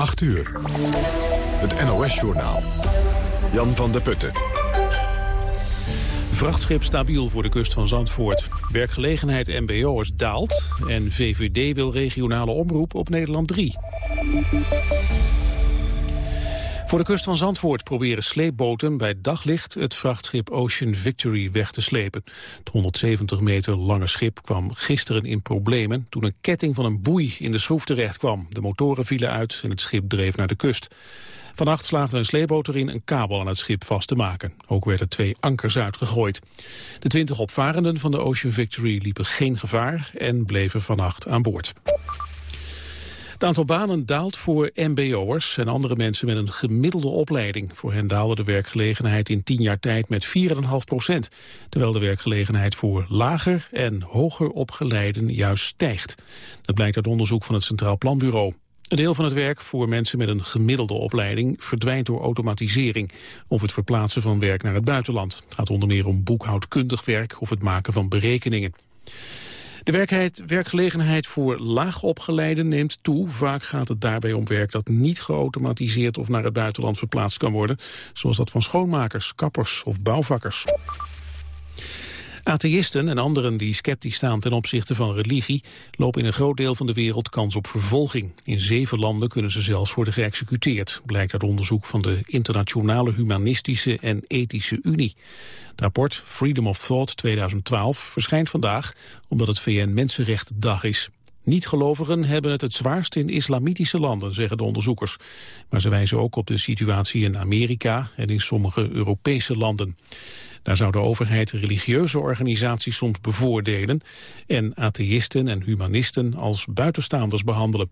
8 uur. Het NOS-journaal. Jan van der Putten. Vrachtschip stabiel voor de kust van Zandvoort. Werkgelegenheid mbo'ers daalt en VVD wil regionale omroep op Nederland 3. Voor de kust van Zandvoort proberen sleepboten bij daglicht het vrachtschip Ocean Victory weg te slepen. Het 170 meter lange schip kwam gisteren in problemen toen een ketting van een boei in de schroef terecht kwam. De motoren vielen uit en het schip dreef naar de kust. Vannacht slaagde een sleepboot erin een kabel aan het schip vast te maken. Ook werden twee ankers uitgegooid. De twintig opvarenden van de Ocean Victory liepen geen gevaar en bleven vannacht aan boord. Het aantal banen daalt voor mbo'ers en andere mensen met een gemiddelde opleiding. Voor hen daalde de werkgelegenheid in tien jaar tijd met 4,5 procent. Terwijl de werkgelegenheid voor lager en hoger opgeleiden juist stijgt. Dat blijkt uit onderzoek van het Centraal Planbureau. Een deel van het werk voor mensen met een gemiddelde opleiding verdwijnt door automatisering of het verplaatsen van werk naar het buitenland. Het gaat onder meer om boekhoudkundig werk of het maken van berekeningen. De werkgelegenheid voor laagopgeleiden neemt toe. Vaak gaat het daarbij om werk dat niet geautomatiseerd of naar het buitenland verplaatst kan worden, zoals dat van schoonmakers, kappers of bouwvakkers. Atheïsten en anderen die sceptisch staan ten opzichte van religie lopen in een groot deel van de wereld kans op vervolging. In zeven landen kunnen ze zelfs worden geëxecuteerd, blijkt uit onderzoek van de Internationale Humanistische en Ethische Unie. Het rapport Freedom of Thought 2012 verschijnt vandaag omdat het VN Mensenrechtendag is. Niet-gelovigen hebben het het zwaarst in islamitische landen, zeggen de onderzoekers. Maar ze wijzen ook op de situatie in Amerika en in sommige Europese landen. Daar zou de overheid religieuze organisaties soms bevoordelen en atheïsten en humanisten als buitenstaanders behandelen.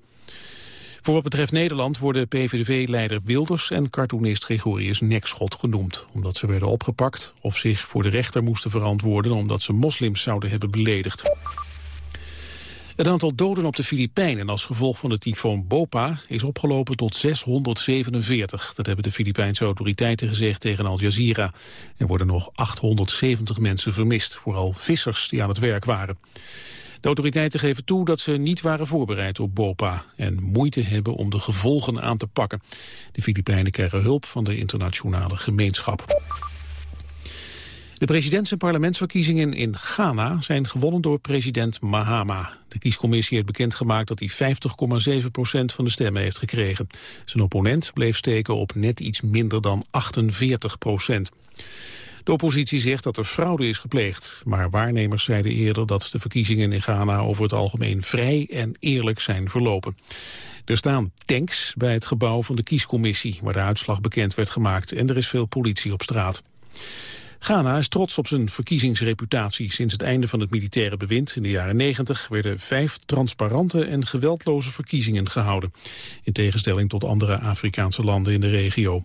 Voor wat betreft Nederland worden PVV-leider Wilders en cartoonist Gregorius Nekschot genoemd, omdat ze werden opgepakt of zich voor de rechter moesten verantwoorden omdat ze moslims zouden hebben beledigd. Het aantal doden op de Filipijnen als gevolg van de tyfoon Bopa is opgelopen tot 647. Dat hebben de Filipijnse autoriteiten gezegd tegen Al Jazeera. Er worden nog 870 mensen vermist, vooral vissers die aan het werk waren. De autoriteiten geven toe dat ze niet waren voorbereid op BOPA en moeite hebben om de gevolgen aan te pakken. De Filipijnen krijgen hulp van de internationale gemeenschap. De presidents- en parlementsverkiezingen in Ghana zijn gewonnen door president Mahama. De kiescommissie heeft bekendgemaakt dat hij 50,7 procent van de stemmen heeft gekregen. Zijn opponent bleef steken op net iets minder dan 48 procent. De oppositie zegt dat er fraude is gepleegd, maar waarnemers zeiden eerder dat de verkiezingen in Ghana over het algemeen vrij en eerlijk zijn verlopen. Er staan tanks bij het gebouw van de kiescommissie waar de uitslag bekend werd gemaakt en er is veel politie op straat. Ghana is trots op zijn verkiezingsreputatie. Sinds het einde van het militaire bewind in de jaren 90 werden vijf transparante en geweldloze verkiezingen gehouden. In tegenstelling tot andere Afrikaanse landen in de regio.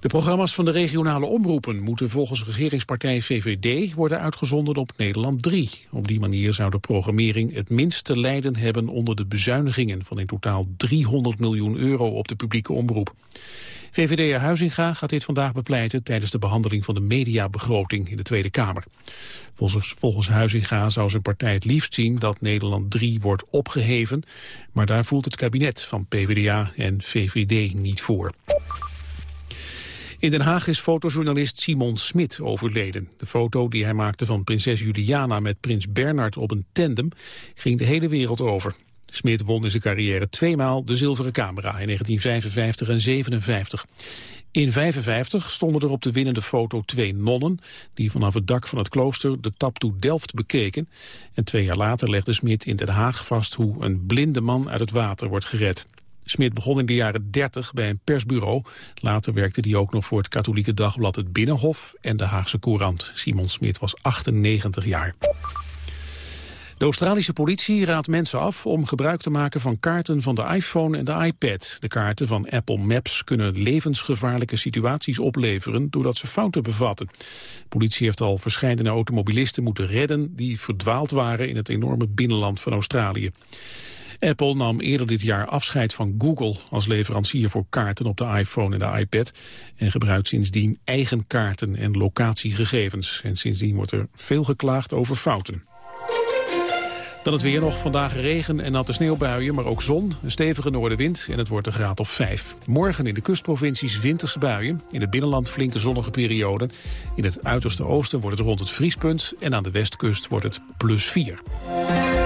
De programma's van de regionale omroepen moeten volgens regeringspartij VVD worden uitgezonden op Nederland 3. Op die manier zou de programmering het minste lijden hebben onder de bezuinigingen van in totaal 300 miljoen euro op de publieke omroep. VVD'er Huizinga gaat dit vandaag bepleiten tijdens de behandeling van de mediabegroting in de Tweede Kamer. Volgens, volgens Huizinga zou zijn partij het liefst zien dat Nederland 3 wordt opgeheven, maar daar voelt het kabinet van PvdA en VVD niet voor. In Den Haag is fotojournalist Simon Smit overleden. De foto die hij maakte van prinses Juliana met prins Bernard op een tandem ging de hele wereld over. Smit won in zijn carrière tweemaal de zilveren camera in 1955 en 57. In 55 stonden er op de winnende foto twee nonnen... die vanaf het dak van het klooster de Taptoe Delft bekeken. En twee jaar later legde Smit in Den Haag vast... hoe een blinde man uit het water wordt gered. Smit begon in de jaren 30 bij een persbureau. Later werkte hij ook nog voor het katholieke dagblad Het Binnenhof... en de Haagse Courant. Simon Smit was 98 jaar. De Australische politie raadt mensen af om gebruik te maken van kaarten van de iPhone en de iPad. De kaarten van Apple Maps kunnen levensgevaarlijke situaties opleveren doordat ze fouten bevatten. De politie heeft al verschillende automobilisten moeten redden die verdwaald waren in het enorme binnenland van Australië. Apple nam eerder dit jaar afscheid van Google als leverancier voor kaarten op de iPhone en de iPad en gebruikt sindsdien eigen kaarten en locatiegegevens. En sindsdien wordt er veel geklaagd over fouten. Dan het weer nog. Vandaag regen en natte sneeuwbuien, maar ook zon. Een stevige noordenwind en het wordt een graad of 5. Morgen in de kustprovincies winterse buien. In het binnenland flinke zonnige perioden. In het uiterste oosten wordt het rond het vriespunt. En aan de westkust wordt het plus 4.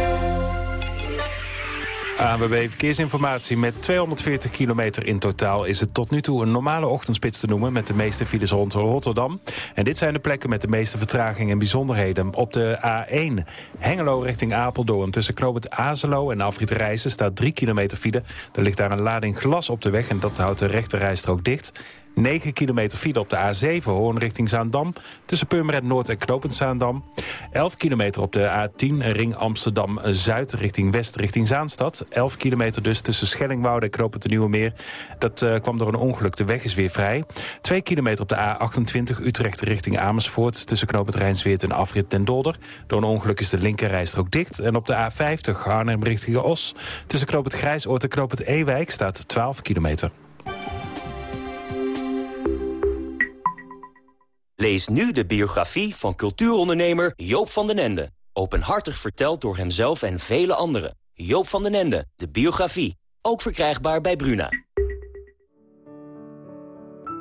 ANWB Verkeersinformatie. Met 240 kilometer in totaal is het tot nu toe een normale ochtendspits te noemen... met de meeste files rond Rotterdam. En dit zijn de plekken met de meeste vertraging en bijzonderheden. Op de A1 Hengelo richting Apeldoorn tussen Knoopend Azelo en Afrit Rijssen... staat 3 kilometer file. Er ligt daar een lading glas op de weg en dat houdt de rechterrijstrook dicht... 9 kilometer file op de A7 Hoorn richting Zaandam. Tussen Purmerend Noord en Knopend Zaandam. 11 kilometer op de A10 ring Amsterdam-Zuid richting West richting Zaanstad. 11 kilometer dus tussen Schellingwoude en Knopend de Nieuwe Meer. Dat uh, kwam door een ongeluk. De weg is weer vrij. 2 kilometer op de A28 Utrecht richting Amersfoort. Tussen Knopend Rijnsweert en Afrit den Dolder. Door een ongeluk is de linkerrijstrook dicht. En op de A50 Arnhem richting Os. Tussen Knopend Grijsoord en Knopend Ewijk staat 12 kilometer. Lees nu de biografie van cultuurondernemer Joop van den Ende. Openhartig verteld door hemzelf en vele anderen. Joop van den Ende, de biografie. Ook verkrijgbaar bij Bruna.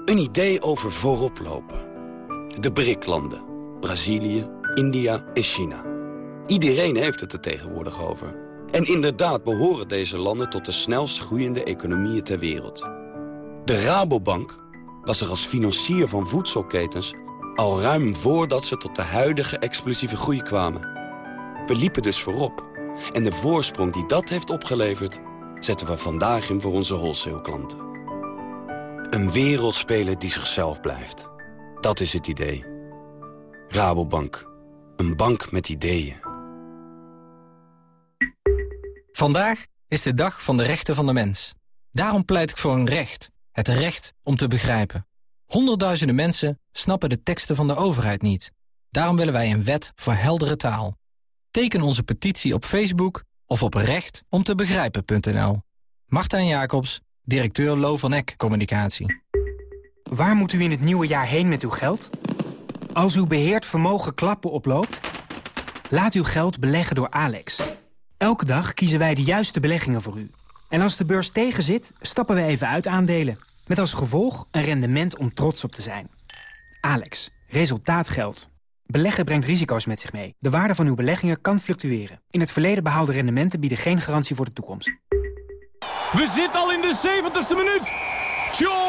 Een idee over voorop lopen. De BRIC-landen. Brazilië, India en China. Iedereen heeft het er tegenwoordig over. En inderdaad behoren deze landen tot de snelst groeiende economieën ter wereld. De Rabobank was er als financier van voedselketens al ruim voordat ze tot de huidige explosieve groei kwamen. We liepen dus voorop. En de voorsprong die dat heeft opgeleverd... zetten we vandaag in voor onze wholesale-klanten. Een wereldspeler die zichzelf blijft. Dat is het idee. Rabobank. Een bank met ideeën. Vandaag is de dag van de rechten van de mens. Daarom pleit ik voor een recht. Het recht om te begrijpen. Honderdduizenden mensen snappen de teksten van de overheid niet. Daarom willen wij een wet voor heldere taal. Teken onze petitie op Facebook of op rechtomtebegrijpen.nl. Martijn Jacobs, directeur Lo van Eck Communicatie. Waar moet u in het nieuwe jaar heen met uw geld? Als uw beheerd vermogen klappen oploopt, laat uw geld beleggen door Alex. Elke dag kiezen wij de juiste beleggingen voor u. En als de beurs tegenzit, stappen we even uit aandelen. Met als gevolg een rendement om trots op te zijn. Alex, resultaat geldt. Beleggen brengt risico's met zich mee. De waarde van uw beleggingen kan fluctueren. In het verleden behaalde rendementen bieden geen garantie voor de toekomst. We zitten al in de 70ste minuut. Tjonge,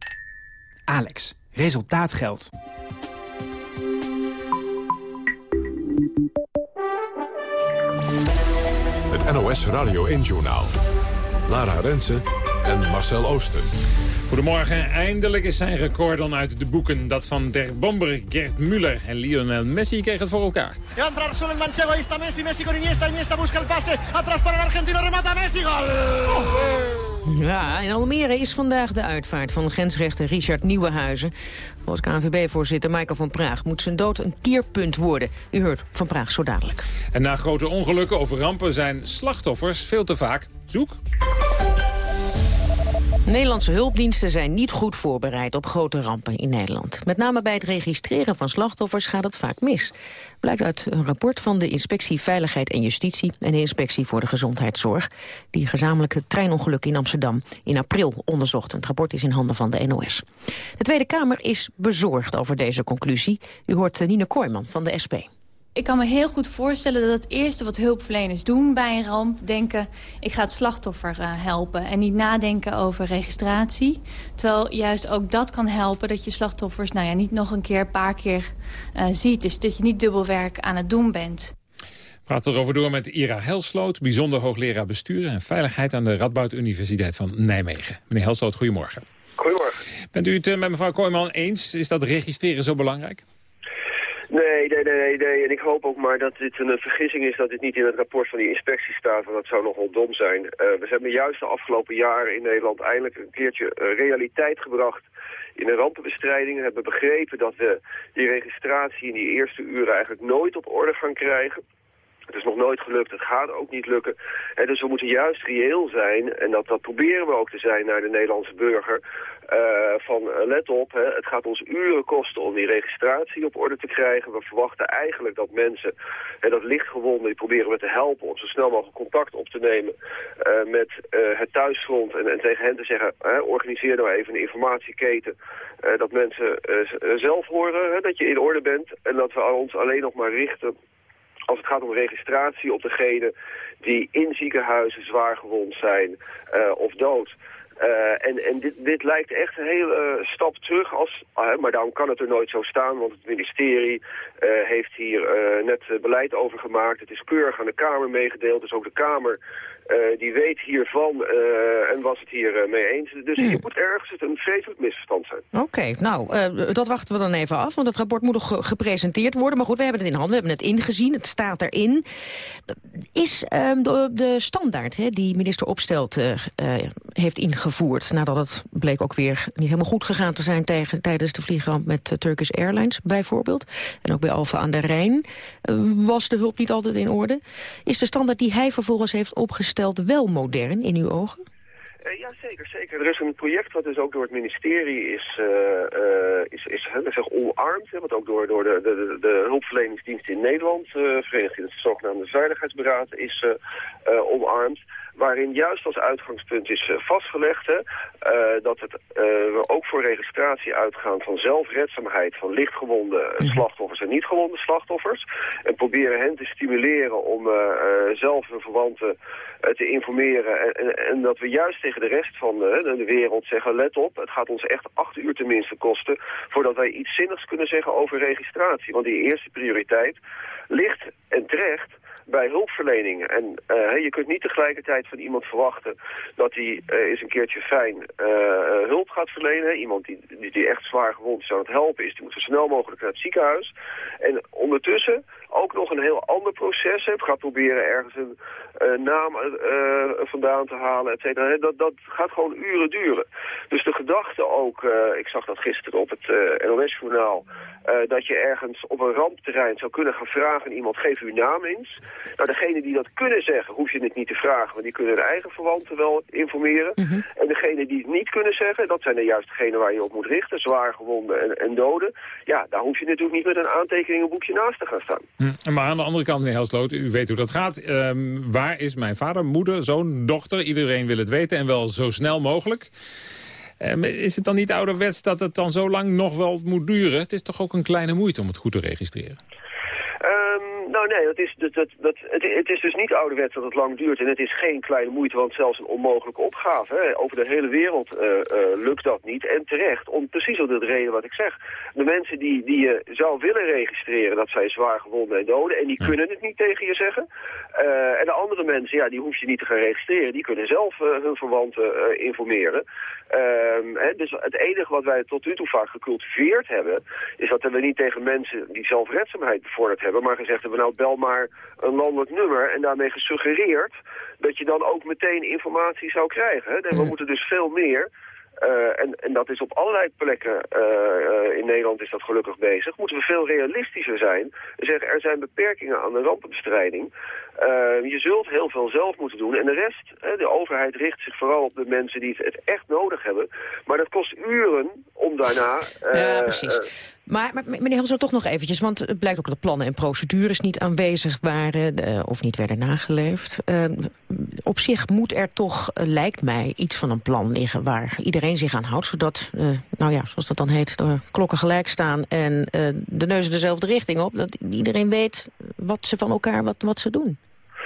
Alex, resultaat geldt. Het NOS Radio 1-journaal. Lara Rensen en Marcel Ooster. Goedemorgen. Eindelijk is zijn record dan uit de boeken. Dat van Der Bomber, Gert Müller en Lionel Messi kregen het voor elkaar. Ja, entrar solo el manchego. Ahí está Messi. Messi con Iniesta. Iniesta busca el pase. Atrás para el argentino. Remata Messi. Gol. Ja, in Almere is vandaag de uitvaart van grensrechter Richard Nieuwenhuizen. Volgens KNVB-voorzitter Michael van Praag moet zijn dood een keerpunt worden. U hoort Van Praag zo dadelijk. En na grote ongelukken of rampen zijn slachtoffers veel te vaak zoek. Nederlandse hulpdiensten zijn niet goed voorbereid op grote rampen in Nederland. Met name bij het registreren van slachtoffers gaat het vaak mis. Blijkt uit een rapport van de Inspectie Veiligheid en Justitie... en de Inspectie voor de Gezondheidszorg... die gezamenlijke treinongeluk in Amsterdam in april onderzocht. Het rapport is in handen van de NOS. De Tweede Kamer is bezorgd over deze conclusie. U hoort Nina Kooijman van de SP. Ik kan me heel goed voorstellen dat het eerste wat hulpverleners doen bij een ramp... denken, ik ga het slachtoffer uh, helpen en niet nadenken over registratie. Terwijl juist ook dat kan helpen dat je slachtoffers nou ja, niet nog een keer, een paar keer uh, ziet. Dus dat je niet dubbelwerk aan het doen bent. We praten erover door met Ira Helsloot, bijzonder hoogleraar bestuur en veiligheid aan de Radboud Universiteit van Nijmegen. Meneer Helsloot, goedemorgen. Goedemorgen. Bent u het uh, met mevrouw Kooijman eens? Is dat registreren zo belangrijk? Nee, nee, nee, nee. En ik hoop ook maar dat dit een vergissing is dat dit niet in het rapport van die inspectie staat. Want dat zou nogal dom zijn. we hebben juist de afgelopen jaren in Nederland eindelijk een keertje realiteit gebracht in de rampenbestrijding. We hebben begrepen dat we die registratie in die eerste uren eigenlijk nooit op orde gaan krijgen. Het is nog nooit gelukt, het gaat ook niet lukken. En dus we moeten juist reëel zijn, en dat, dat proberen we ook te zijn naar de Nederlandse burger. Uh, van uh, let op, hè, het gaat ons uren kosten om die registratie op orde te krijgen. We verwachten eigenlijk dat mensen, hè, dat lichtgewonden, die proberen we te helpen om zo snel mogelijk contact op te nemen uh, met het thuisfront. En, en, tegen hen te zeggen, hè, organiseer nou even een informatieketen. dat mensen zelf horen hè, dat je in orde bent. En dat we ons alleen nog maar richten als het gaat om registratie op degenen die in ziekenhuizen zwaar gewond zijn uh, of dood. Uh, en en dit, dit lijkt echt een hele uh, stap terug, als, maar daarom kan het er nooit zo staan, want het ministerie heeft hier net beleid over gemaakt. Het is keurig aan de Kamer meegedeeld, dus ook de Kamer uh, die weet hiervan uh, en was het hier uh, mee eens. Dus hmm. je moet ergens een vreselijk misverstand zijn. Oké, nou, dat wachten we dan even af, want het rapport moet nog gepresenteerd worden. Maar goed, we hebben het in handen, we hebben het ingezien, het staat erin. Is ehm, de, de, standaard hè, die minister Opstelt heeft ingevoerd... nadat het bleek ook weer niet helemaal goed gegaan te zijn... Tegen, tijdens de vliegramp met Turkish Airlines bijvoorbeeld... en ook bij Alfa aan de Rijn, was de hulp niet altijd in orde. Is de standaard die hij vervolgens heeft opgesteld wel modern in uw ogen? Uh, ja, zeker, zeker. Er is een project wat dus ook door het ministerie is, uh, uh, is, is zeg, omarmd. Hè, wat ook door, door de, de, de hulpverleningsdienst in Nederland, verenigd in het zogenaamde Veiligheidsberaad, is omarmd waarin juist als uitgangspunt is uh, vastgelegd hè, uh, dat het, uh, we ook voor registratie uitgaan van zelfredzaamheid van lichtgewonde mhm. slachtoffers en niet gewonde slachtoffers. En proberen hen te stimuleren om zelf hun verwanten te informeren. En, en, en, dat we juist tegen de rest van de, de wereld zeggen, let op, het gaat ons echt acht uur tenminste kosten voordat wij iets zinnigs kunnen zeggen over registratie. Want die eerste prioriteit ligt en terecht bij hulpverlening. En uh, je kunt niet tegelijkertijd van iemand verwachten dat hij uh, eens een keertje fijn uh, hulp gaat verlenen. Iemand die, die, die, echt zwaar gewond is aan het helpen is, die moet zo snel mogelijk naar het ziekenhuis. En ondertussen ook nog een heel ander proces hebt. Gaat proberen ergens een uh, naam uh, vandaan te halen, et cetera. Dat, dat gaat gewoon uren duren. Dus de gedachte ook, uh, ik zag dat gisteren op het NOS-journaal... dat je ergens op een rampterrein zou kunnen gaan vragen aan iemand... geef uw naam eens. Nou, degene die dat kunnen zeggen, hoef je het niet te vragen... want die kunnen hun eigen verwanten wel informeren. Mhm. En degene die het niet kunnen zeggen, dat zijn er juist degenen waar je op moet richten... zwaar gewonden en, en doden. Ja, daar hoef je natuurlijk niet met een aantekeningenboekje naast te gaan staan. Hm. Maar aan de andere kant, meneer Helsloot, u weet hoe dat gaat. Um, waar is mijn vader, moeder, zoon, dochter? Iedereen wil het weten en wel zo snel mogelijk. Um, is het dan niet ouderwets dat het dan zo lang nog wel moet duren? Het is toch ook een kleine moeite om het goed te registreren? Nou nee, dat is, dat, dat, dat, het, het, is dus niet ouderwets dat het lang duurt. En het is geen kleine moeite, want zelfs een onmogelijke opgave. Hè. Over de hele wereld uh, uh, lukt dat niet. En terecht, om precies om de reden wat ik zeg. De mensen die, die je zou willen registreren, dat zijn zwaar gewonden en doden. En die kunnen het niet tegen je zeggen. Uh, en de andere mensen, ja, die hoef je niet te gaan registreren. Die kunnen zelf hun verwanten informeren. Um, hè, dus het enige wat wij tot nu toe vaak gecultiveerd hebben... is dat we niet tegen mensen die zelfredzaamheid bevorderd hebben... maar gezegd hebben, nou bel maar een landelijk nummer... en daarmee gesuggereerd dat je dan ook meteen informatie zou krijgen. Hè. we mm. moeten dus veel meer... Uh, en, en, dat is op allerlei plekken uh, uh, in Nederland is dat gelukkig bezig. Moeten we veel realistischer zijn. En zeggen, er zijn beperkingen aan de rampenbestrijding. je zult heel veel zelf moeten doen. En de rest, de overheid richt zich vooral op de mensen die het echt nodig hebben. Maar dat kost uren om daarna... ja, precies. Maar, meneer Helser, toch nog eventjes, want het blijkt ook dat plannen en procedures niet aanwezig waren uh, of niet werden nageleefd. Uh, op zich moet er toch, uh, lijkt mij, iets van een plan liggen waar iedereen zich aan houdt, zodat, nou ja, zoals dat dan heet, de klokken gelijk staan en de neuzen dezelfde richting op, dat iedereen weet wat ze van elkaar, wat, wat ze doen.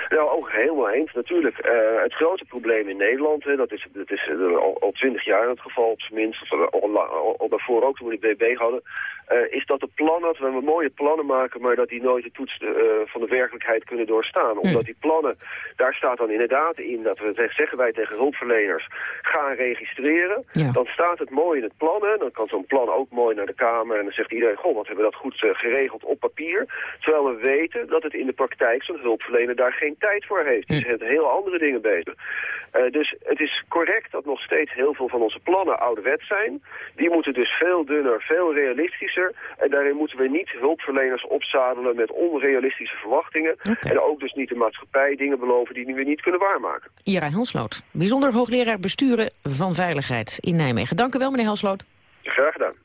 Nou, ook helemaal eens. Natuurlijk, het grote probleem in Nederland, hè, dat is, dat is al twintig jaar het geval op zijn minst, al, daarvoor ook toen we de BB hadden, uh, is dat de plannen, dat we mooie plannen maken, maar dat die nooit de toets uh, van de werkelijkheid kunnen doorstaan. Omdat die plannen, daar staat dan inderdaad in dat we zeggen wij tegen hulpverleners, gaan registreren. Ja. Dan staat het mooi in het plannen, dan kan zo'n plan ook mooi naar de Kamer en dan zegt iedereen, goh, wat hebben we dat goed uh, geregeld op papier. Terwijl we weten dat het in de praktijk zo'n hulpverlener daar geen tijd voor heeft. Dus het heel andere dingen bezig. dus het is correct dat nog steeds heel veel van onze plannen ouderwet zijn. Die moeten dus veel dunner, veel realistischer en daarin moeten we niet hulpverleners opzadelen met onrealistische verwachtingen. En ook dus niet de maatschappij dingen beloven die we niet kunnen waarmaken. Ira Helsloot, bijzonder hoogleraar besturen van veiligheid in Nijmegen. Dank u wel, meneer Helsloot. Graag gedaan.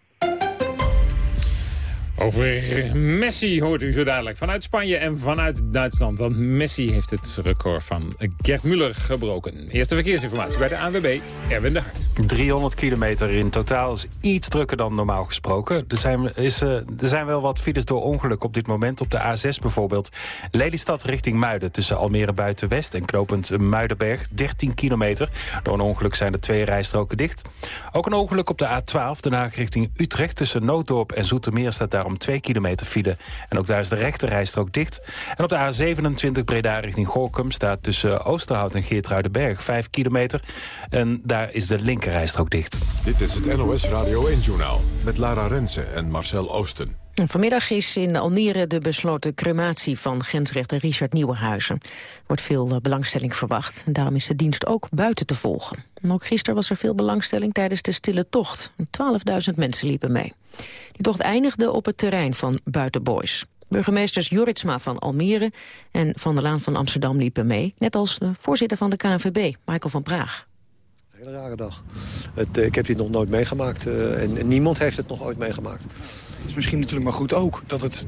Over Messi hoort u zo dadelijk. Vanuit Spanje en vanuit Duitsland. Want Messi heeft het record van Gert Muller gebroken. Eerste verkeersinformatie bij de ANWB, Erwin de Hart. 300 kilometer in totaal is iets drukker dan normaal gesproken. Er zijn, is, uh, er zijn wel wat files door ongeluk op dit moment. Op de A6 bijvoorbeeld. Lelystad richting Muiden tussen Almere Buitenwest en knopend Muidenberg. 13 kilometer. Door een ongeluk zijn er twee rijstroken dicht. Ook een ongeluk op de A12, Den Haag richting Utrecht. Tussen Nooddorp en Zoetermeer staat daar om 2 kilometer file. En ook daar is de rechterrijstrook dicht. En op de A27 Breda richting Gorkum staat tussen Oosterhout en Geertruidenberg 5 kilometer. En daar is de linkerrijstrook dicht. Dit is het NOS Radio 1-journaal met Lara Rensen en Marcel Oosten. Vanmiddag is in Almere de besloten crematie van grensrechter Richard Nieuwenhuizen. Er wordt veel eh, belangstelling verwacht en daarom is de dienst ook buiten te volgen. En ook gisteren was er veel belangstelling tijdens de stille tocht. 12.000 mensen liepen mee. Die tocht eindigde op het terrein van Buitenboys. Burgemeesters Joritsma van Almere en Van der Laan van Amsterdam liepen mee. Net als de voorzitter van de KNVB, Michael van Praag. Een hele rare dag. Het, eh, ik heb dit nog nooit meegemaakt uh, en, en niemand heeft het nog ooit meegemaakt. Het is misschien natuurlijk maar goed ook dat het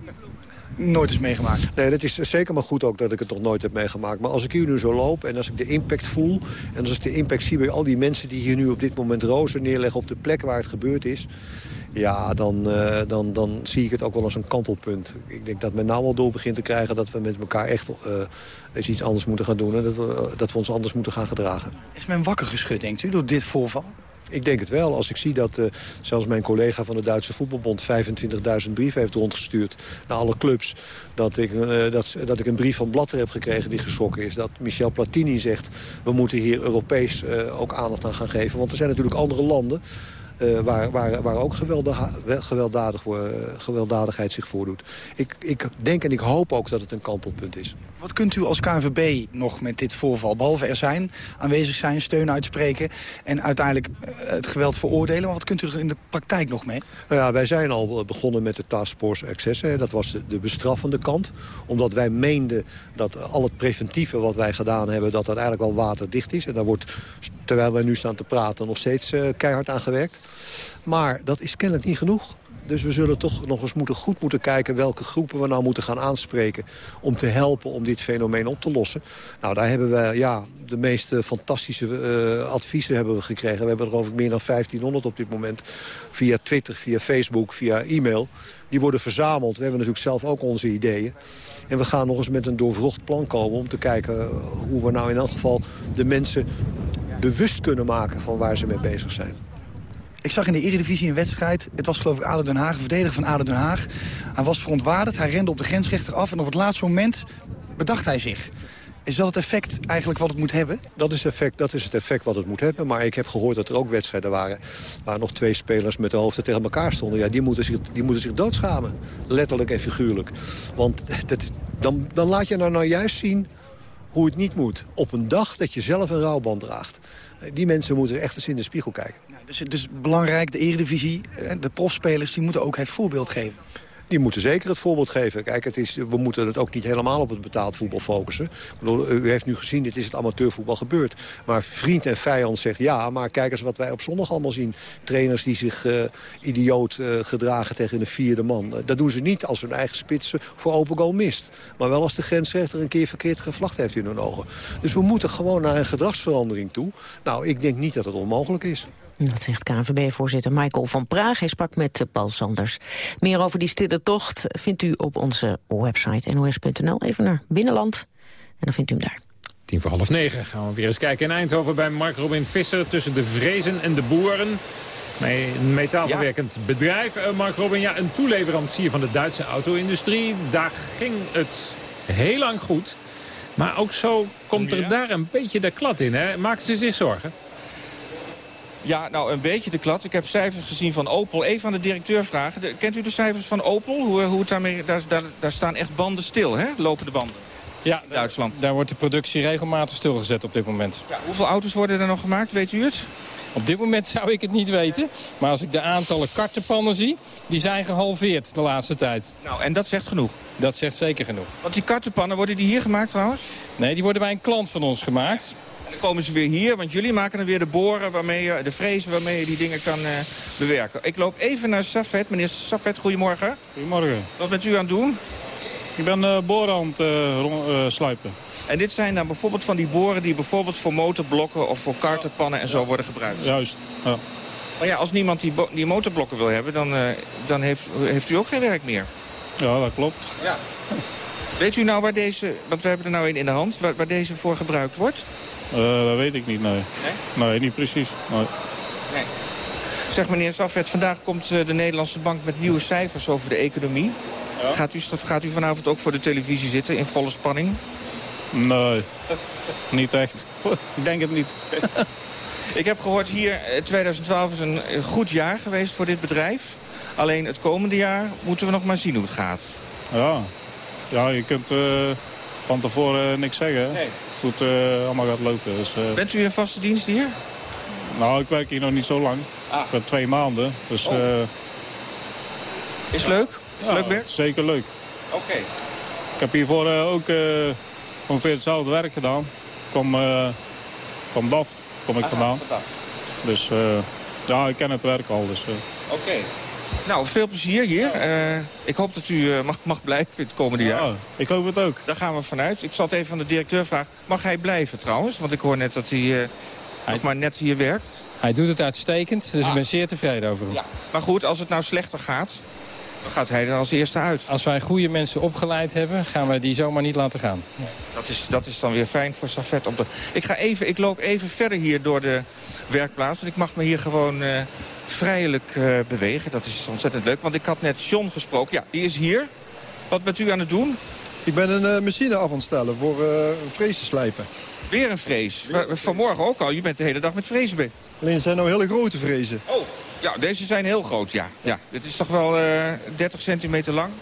nooit is meegemaakt. Nee, dat is zeker maar goed ook dat ik het nog nooit heb meegemaakt. Maar als ik hier nu zo loop en als ik de impact voel... en als ik de impact zie bij al die mensen die hier nu op dit moment rozen neerleggen... op de plek waar het gebeurd is... Ja, dan, uh, dan, dan zie ik het ook wel als een kantelpunt. Ik denk dat men nou al door begint te krijgen dat we met elkaar echt uh, eens iets anders moeten gaan doen. En dat we, dat we ons anders moeten gaan gedragen. Is men wakker geschud, denkt u, door dit voorval? Ik denk het wel. Als ik zie dat uh, zelfs mijn collega van de Duitse voetbalbond... 25.000 brieven heeft rondgestuurd naar alle clubs. Dat ik, uh, dat, dat ik een brief van Blatter heb gekregen die geschrokken is. Dat Michel Platini zegt, we moeten hier Europees uh, ook aandacht aan gaan geven. Want er zijn natuurlijk andere landen uh, waar, waar, waar ook gewelddadig, gewelddadigheid zich voordoet. Ik, ik denk en ik hoop ook dat het een kantelpunt is. Wat kunt u als KNVB nog met dit voorval? Behalve er zijn, aanwezig zijn, steun uitspreken... en uiteindelijk eh, het geweld veroordelen. Maar wat kunt u er in de praktijk nog mee? Nou ja, wij zijn al begonnen met de Taskforce Access. Hè. Dat was de, de, bestraffende kant. Omdat wij meenden dat al het preventieve wat wij gedaan hebben... dat dat eigenlijk wel waterdicht is. En daar wordt, terwijl wij nu staan te praten, nog steeds uh, keihard aan gewerkt. Maar dat is kennelijk niet genoeg. Dus we zullen toch nog eens moeten, goed moeten kijken... welke groepen we nou moeten gaan aanspreken... om te helpen om dit fenomeen op te lossen. Nou, daar hebben we ja, de meest fantastische uh, adviezen hebben we gekregen. We hebben er over meer dan 1500 op dit moment. Via Twitter, via Facebook, via e-mail. Die worden verzameld. We hebben natuurlijk zelf ook onze ideeën. En we gaan nog eens met een doorvrocht plan komen... om te kijken hoe we nou in elk geval de mensen bewust kunnen maken... van waar ze mee bezig zijn. Ik zag in de Eredivisie een wedstrijd. Het was geloof ik ADO Den Haag, een verdediger van ADO Den Haag. Hij was verontwaardigd, hij rende op de grensrechter af... en op het laatste moment bedacht hij zich. Is dat het effect eigenlijk wat het moet hebben? Dat is, effect, dat is het effect wat het moet hebben. Maar ik heb gehoord dat er ook wedstrijden waren... waar nog twee spelers met de hoofden tegen elkaar stonden. Ja, die moeten zich, die moeten zich doodschamen. Letterlijk en figuurlijk. Want dat, dan, dan laat je nou, nou juist zien hoe het niet moet. Op een dag dat je zelf een rouwband draagt. Die mensen moeten echt eens in de spiegel kijken. Dus het is belangrijk, de eredivisie, eh, de profspelers... die moeten ook het voorbeeld geven. Die moeten zeker het voorbeeld geven. Kijk, het is, we moeten het ook niet helemaal op het betaald voetbal focussen. Bedoel, u heeft nu gezien, dit is het amateurvoetbal gebeurd. Maar vriend en vijand zegt ja, maar kijk eens wat wij op zondag allemaal zien. Trainers die zich uh, idioot uh, gedragen tegen een vierde man. Uh, dat doen ze niet als hun eigen spits voor open goal mist. Maar wel als de grensrechter een keer verkeerd gevlacht heeft in hun ogen. Dus we moeten gewoon naar een gedragsverandering toe. Nou, ik denk niet dat het onmogelijk is. Dat zegt KNVB-voorzitter Michael van Praag. Hij sprak met eh, Paul Sanders. Meer over die stille tocht vindt u op onze website nos.nl. Even naar Binnenland. dan vindt u hem daar. Tien voor half negen gaan we weer eens kijken in Eindhoven bij Mark Robin Visser... tussen de Vrezen en de Boeren. Een metaalverwerkend bedrijf. Uh, Mark Robin, ja, een toeleverancier van de Duitse auto-industrie. Daar ging het heel lang goed. Maar ook zo komt er daar een beetje de klad in. Hè? Maakt ze zich zorgen? Ja, nou een beetje de klad. Ik heb cijfers gezien van Opel. Even aan de directeur vragen. kent u de cijfers van Opel? Hoe, hoe het daarmee, daar, daar, daar staan echt banden stil, hè? Lopende banden. Ja, Duitsland. daar wordt de productie regelmatig stilgezet op dit moment. Ja, hoeveel auto's worden er nog gemaakt, weet u het? Op dit moment zou ik het niet weten. Maar als ik de aantallen kartenpannen zie, die zijn gehalveerd de laatste tijd. Nou, en dat zegt genoeg? Dat zegt zeker genoeg. Want die kartenpannen, worden die hier gemaakt trouwens? Nee, die worden bij een klant van ons gemaakt. Dan komen ze weer hier, want jullie maken dan weer de boren, waarmee je, de frezen waarmee je die dingen kan uh, bewerken. Ik loop even naar Safet. Meneer Safet, goedemorgen. Goedemorgen. Wat bent u aan het doen? Ik ben uh, boren aan het uh, sluipen. En dit zijn dan bijvoorbeeld van die boren die bijvoorbeeld voor motorblokken of voor kartenpannen en zo worden gebruikt? Juist, ja. Maar ja, als niemand die, die motorblokken wil hebben, dan, dan heeft, heeft u ook geen werk meer. Ja, dat klopt. Ja. Weet u nou waar deze, want we hebben er nou een in de hand, waar, waar deze voor gebruikt wordt? Uh, dat weet ik niet, nee. Nee? Nee, niet precies. Nee. nee. Zeg meneer Saffet, vandaag komt de Nederlandse Bank met nieuwe cijfers over de economie. Ja. Gaat, u, gaat u vanavond ook voor de televisie zitten in volle spanning? Nee, niet echt. Ik denk het niet. Ik heb gehoord hier, 2012 is een goed jaar geweest voor dit bedrijf. Alleen het komende jaar moeten we nog maar zien hoe het gaat. Ja, ja je kunt uh, van tevoren niks zeggen. Nee. Hoe het uh, allemaal gaat lopen. Dus, uh... Bent u in vaste dienst hier? Nou, ik werk hier nog niet zo lang. Ah. Ik twee maanden. Dus, oh. Is het leuk? Is ja, leuk werk? Zeker leuk. Oké. Ik heb hiervoor ook ongeveer hetzelfde werk gedaan. Kom, van DAF kom ik Aha, vandaan. Dus ja, ik ken het werk al. Dus. Oké. Nou, veel plezier hier. ik hoop dat u mag, mag blijven het komende jaar. Ja, ik hoop het ook. Daar gaan we vanuit. Ik zal het even van de directeur vragen. Mag hij blijven trouwens? Want ik hoor net dat hij, hij... nog maar net hier werkt. Hij doet het uitstekend, dus ah. ik ben zeer tevreden over hem. Ja. Maar goed, als het nou slechter gaat, dan gaat hij er als eerste uit. Als wij goede mensen opgeleid hebben, gaan wij die zomaar niet laten gaan. Dat is, dat is dan weer fijn voor Safet. Om te... ik, ga even, ik loop even verder hier door de werkplaats. Want ik mag me hier gewoon vrijelijk uh, bewegen. Dat is ontzettend leuk. Want ik had net John gesproken. Ja, die is hier. Wat bent u aan het doen? Ik ben een uh, machine af aan het stellen voor een vrees te slijpen. Weer een vrees? Vanmorgen ook al. Je bent de hele dag met vrezen bezig. Alleen het zijn nou hele grote vrezen. Oh, ja, deze zijn heel groot, ja. ja. Dit is toch wel uh, 30 centimeter lang?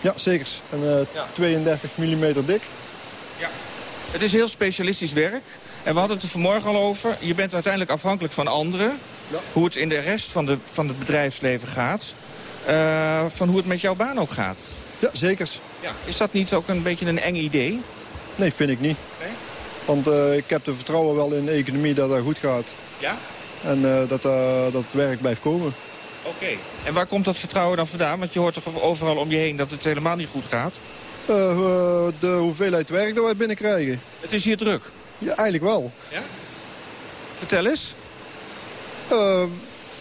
Ja, zeker. En uh, ja. 32 mm dik. Ja. Het is heel specialistisch werk. En we hadden het er vanmorgen al over. Je bent uiteindelijk afhankelijk van anderen. Ja. Hoe het in de rest van, de, van het bedrijfsleven gaat. Uh, van hoe het met jouw baan ook gaat. Ja, zeker. Ja. Is dat niet ook een beetje een eng idee? Nee, vind ik niet. Nee? Want uh, ik heb de vertrouwen wel in de economie dat dat goed gaat. Ja? En uh, dat, dat het werk blijft komen. Oké. En waar komt dat vertrouwen dan vandaan? Want je hoort toch overal om je heen dat het helemaal niet goed gaat? De hoeveelheid werk dat wij binnenkrijgen. Het is hier druk? Ja, eigenlijk wel. Ja? Vertel eens.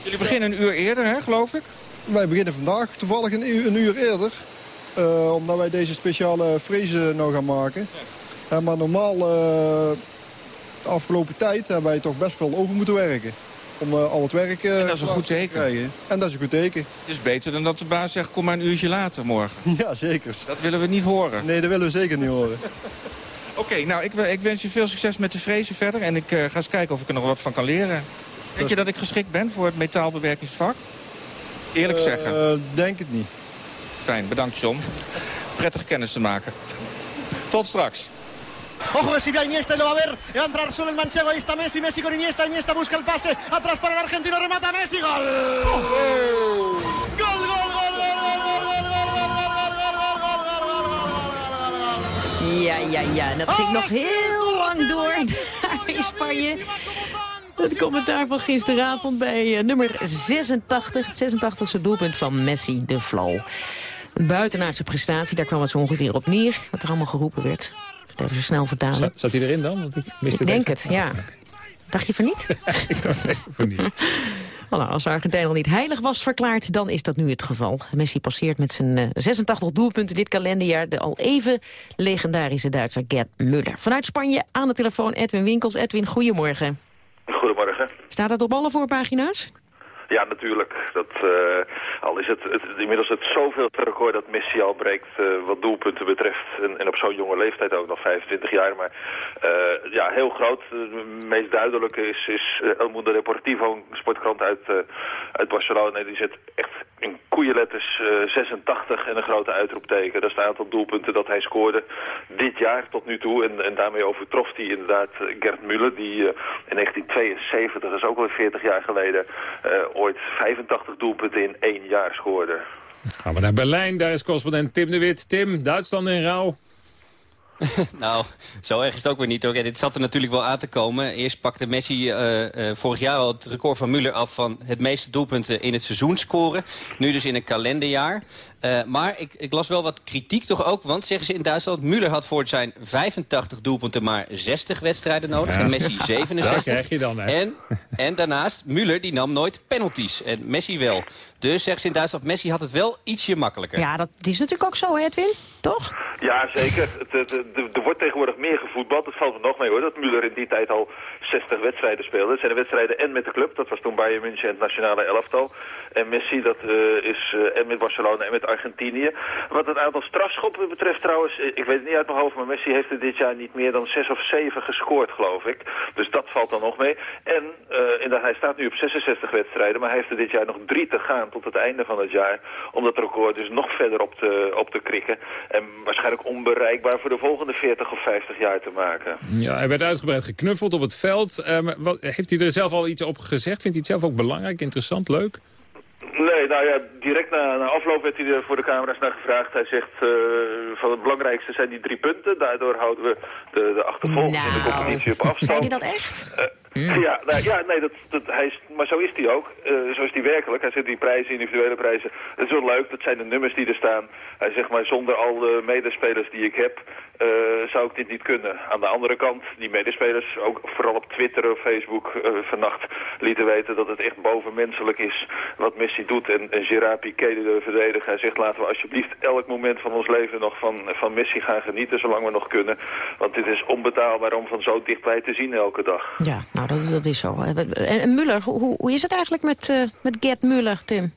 Jullie beginnen een uur eerder, hè, geloof ik? Wij beginnen vandaag toevallig een uur, een uur eerder. omdat wij deze speciale frezen nou gaan maken. Ja. maar normaal de afgelopen tijd hebben wij toch best veel over moeten werken. Om uh, al het werk en dat is een goed teken. Krijgen. En dat is een goed teken. Het is beter dan dat de baas zegt, kom maar een uurtje later morgen. Ja, zeker. Dat willen we niet horen. Nee, dat willen we zeker niet horen. Oké, nou, ik, ik, wens je veel succes met de vrezen verder. En ik uh, ga eens kijken of ik er nog wat van kan leren. Denk je dat ik geschikt ben voor het metaalbewerkingsvak? Eerlijk zeggen. Denk het niet. Fijn, bedankt John. Prettig kennis te maken. Tot straks. Ojo que si ve a Iniesta y lo va a ver. Va a entrar solo el manchego. Ahí está Messi. Messi con Iniesta. Iniesta busca el pase. Atrás para el argentino. Remata Messi. Gol. Gol, gol, Ja, ja, ja. En dat ging nog heel lang door in Spanje. Het commentaar van gisteravond bij nummer 86. Het 86e doelpunt van Messi, de Flow. Een buitenaardse prestatie, daar kwam het zo ongeveer op neer. Wat er allemaal geroepen werd even snel vertalen. Zat, zat hij erin dan? Want ik miste ik denk het, ja. Dacht je van niet? ik dacht even van niet. Als Argentijn al niet heilig was verklaard, dan is dat nu het geval. Messi passeert met zijn 86 doelpunten dit kalenderjaar... de al even legendarische Duitser Gerd Muller. Vanuit Spanje aan de telefoon Edwin Winkels. Edwin, goedemorgen. Goedemorgen. Staat het op alle voorpagina's? Ja, natuurlijk. Dat, uh, al is het, het, inmiddels het zoveel record dat Messi al breekt uh, wat doelpunten betreft. En, en op zo'n jonge leeftijd ook, nog 25 jaar. Maar uh, ja, heel groot. De meest duidelijke is, is El Mundo Deportivo, een sportkrant uit, uit Barcelona. Die zet echt in koeienletters 86 en een grote uitroepteken. Dat is het aantal doelpunten dat hij scoorde dit jaar tot nu toe. En, en daarmee overtrof hij inderdaad Gert Muller, die in 1972, dat is ook al 40 jaar geleden ooit 85 doelpunten in één jaar scoorde. Gaan we naar Berlijn, daar is correspondent Tim de Wit. Tim, Duitsland in rouw. nou, zo erg is het ook weer niet. Hoor. dit zat er natuurlijk wel aan te komen. Eerst pakte Messi uh, uh, vorig jaar al het record van Müller af... van het meeste doelpunten in het seizoen scoren. Nu dus in een kalenderjaar. Uh, maar ik, ik, las wel wat kritiek toch ook. Want zeggen ze in Duitsland... Müller had voor zijn 85 doelpunten maar 60 wedstrijden nodig. Ja. En Messi 67. Daar krijg je dan, hè. En, en daarnaast, Müller die nam nooit penalties. En Messi wel. Dus zeggen ze in Duitsland... Messi had het wel ietsje makkelijker. Ja, dat is natuurlijk ook zo, Edwin. Toch? Ja, zeker. Er wordt tegenwoordig meer gevoetbald. Dat valt er nog mee hoor. Dat Müller in die tijd al 60 wedstrijden speelde. Het zijn de wedstrijden en met de club. Dat was toen Bayern München en het nationale elftal. En Messi, dat uh, is uh, en met Barcelona en met Argentinië. Wat het aantal strafschoppen betreft trouwens, ik weet het niet uit mijn hoofd, maar Messi heeft er dit jaar niet meer dan 6 of 7 gescoord, geloof ik. Dus dat valt dan nog mee. En inderdaad, hij staat nu op 66 wedstrijden, maar hij heeft er dit jaar nog drie te gaan tot het einde van het jaar. Om dat record dus nog verder op te, op te krikken. En waarschijnlijk onbereikbaar voor de volgende 40 of 50 jaar te maken. Ja, hij werd uitgebreid geknuffeld op het veld. Wat, heeft hij er zelf al iets op gezegd? Vindt hij het zelf ook belangrijk, interessant, leuk? Nee, nou ja, direct na, na afloop werd hij er voor de camera's naar gevraagd. Hij zegt, uh, van het belangrijkste zijn die drie punten. Daardoor houden we de, de achtervolging nou, van de competitie op afstand. Zei hij dat echt? Uh, Mm. Ja, nou, ja, nee, dat, dat, hij is, maar zo is hij ook. Uh, zo is hij werkelijk. Hij zet die prijzen, individuele prijzen. Dat is wel leuk, dat zijn de nummers die er staan. Hij zegt maar, zonder al de medespelers die ik heb, zou ik dit niet kunnen. Aan de andere kant, die medespelers, ook vooral op Twitter of Facebook vannacht, lieten weten dat het echt bovenmenselijk is wat Messi doet. En, en Gerard Piqué, de verdediger, hij zegt laten we alsjeblieft elk moment van ons leven nog van, van Messi gaan genieten, zolang we nog kunnen. Want dit is onbetaalbaar om van zo dichtbij te zien elke dag. Ja, nou dat, dat is zo. En, Muller, hoe, hoe is het eigenlijk met, uh, met Gert Muller, Tim?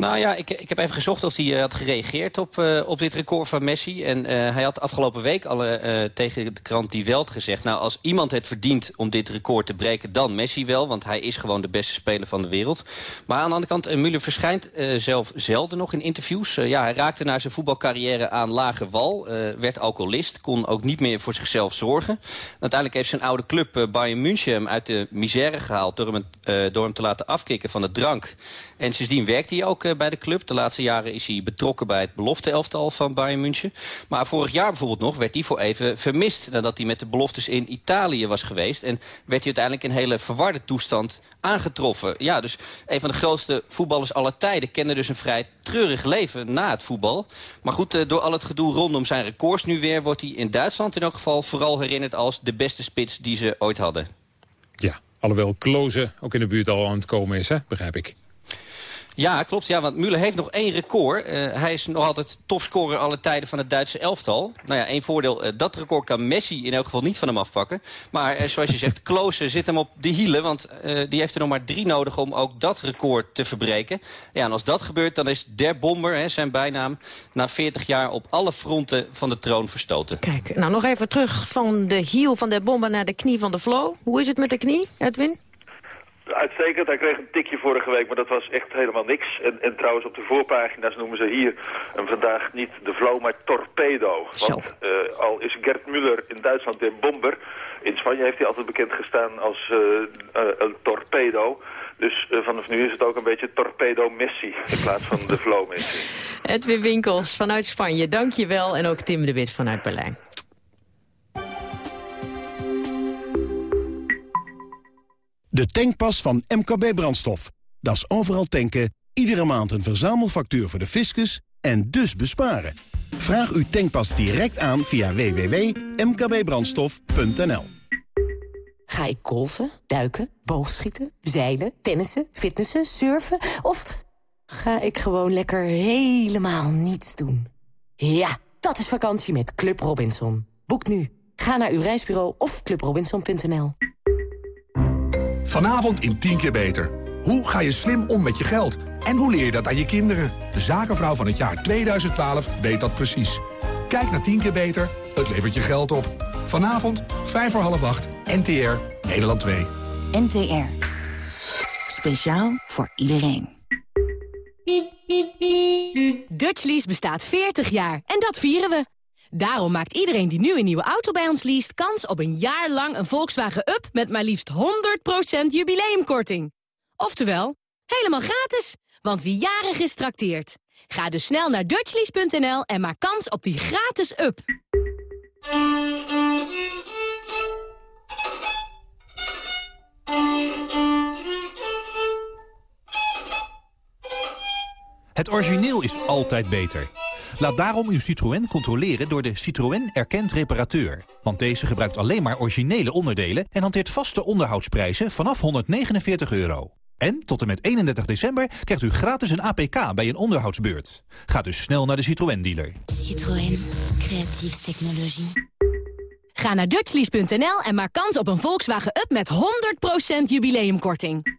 Nou ja, ik, ik heb even gezocht of hij uh, had gereageerd op, uh, op dit record van Messi. En uh, hij had afgelopen week al tegen de krant Die Welt gezegd... nou, als iemand het verdient om dit record te breken, dan Messi wel. Want hij is gewoon de beste speler van de wereld. Maar aan de andere kant, Müller verschijnt zelf zelden nog in interviews. ja, hij raakte na zijn voetbalcarrière aan lage wal. werd alcoholist, kon ook niet meer voor zichzelf zorgen. Uiteindelijk heeft zijn oude club Bayern München hem uit de misère gehaald... door hem, door hem te laten afkicken van de drank. En sindsdien werkte hij ook bij de club. De laatste jaren is hij betrokken bij het belofte-elftal van Bayern München. Maar vorig jaar bijvoorbeeld nog werd hij voor even vermist... nadat hij met de beloftes in Italië was geweest. En werd hij uiteindelijk in hele verwarde toestand aangetroffen. Ja, dus een van de grootste voetballers aller tijden... kende dus een vrij treurig leven na het voetbal. Maar goed, eh, door al het gedoe rondom zijn records nu weer... wordt hij in Duitsland in elk geval vooral herinnerd als de beste spits die ze ooit hadden. Ja, alhoewel Kloze ook in de buurt al aan het komen is, hè? begrijp ik. Ja, klopt. Ja, want Müller heeft nog één record. Uh, hij is nog altijd topscorer alle tijden van het Duitse elftal. Nou ja, één voordeel. Uh, dat record kan Messi in elk geval niet van hem afpakken. Maar uh, zoals je zegt, Klose zit hem op de hielen. Want die heeft er nog maar drie nodig om ook dat record te verbreken. Ja, en als dat gebeurt, dan is Der Bomber, hè, zijn bijnaam... na 40 jaar op alle fronten van de troon verstoten. Kijk, nou nog even terug van de hiel van Der Bomber naar de knie van de Flow. Hoe is het met de knie, Edwin? Uitstekend. Hij kreeg een tikje vorige week, maar dat was echt helemaal niks. En, en trouwens op de voorpagina's noemen ze hier hem vandaag niet de Flow, maar Torpedo. Want uh, al is Gert Müller in Duitsland de bomber, in Spanje heeft hij altijd bekend gestaan als uh, uh, een torpedo. Dus vanaf nu is het ook een beetje Torpedo Messi in plaats van de Flow Messi. Edwin Winkels vanuit Spanje, dank je wel. En ook Tim de Wit vanuit Berlijn. De tankpas van MKB Brandstof. Dat is overal tanken, iedere maand een verzamelfactuur voor de fiscus en dus besparen. Vraag uw tankpas direct aan via www.mkbbrandstof.nl Ga ik golfen, duiken, boogschieten, zeilen, tennissen, fitnessen, surfen... of ga ik gewoon lekker helemaal niets doen? Ja, dat is vakantie met Club Robinson. Boek nu. Ga naar uw reisbureau of clubrobinson.nl. Vanavond in 10 keer beter. Hoe ga je slim om met je geld? En hoe leer je dat aan je kinderen? De zakenvrouw van het jaar 2012 weet dat precies. Kijk naar 10 keer beter, het levert je geld op. Vanavond, 5 voor half 8, NTR, Nederland 2. NTR. Speciaal voor iedereen. Dutchlease bestaat 40 jaar en dat vieren we. Daarom maakt iedereen die nu een nieuwe auto bij ons leest... kans op een jaar lang een Volkswagen Up met maar liefst 100% jubileumkorting. Oftewel, helemaal gratis, want wie jarig is trakteert. Ga dus snel naar dutchlease.nl en maak kans op die gratis Up. Het origineel is altijd beter. Laat daarom uw Citroën controleren door de Citroën Erkend Reparateur. Want deze gebruikt alleen maar originele onderdelen... en hanteert vaste onderhoudsprijzen vanaf 149 euro. En tot en met 31 december krijgt u gratis een APK bij een onderhoudsbeurt. Ga dus snel naar de Citroën-dealer. Citroën. Creatieve technologie. Ga naar dutchlease.nl en maak kans op een Volkswagen Up met 100% jubileumkorting.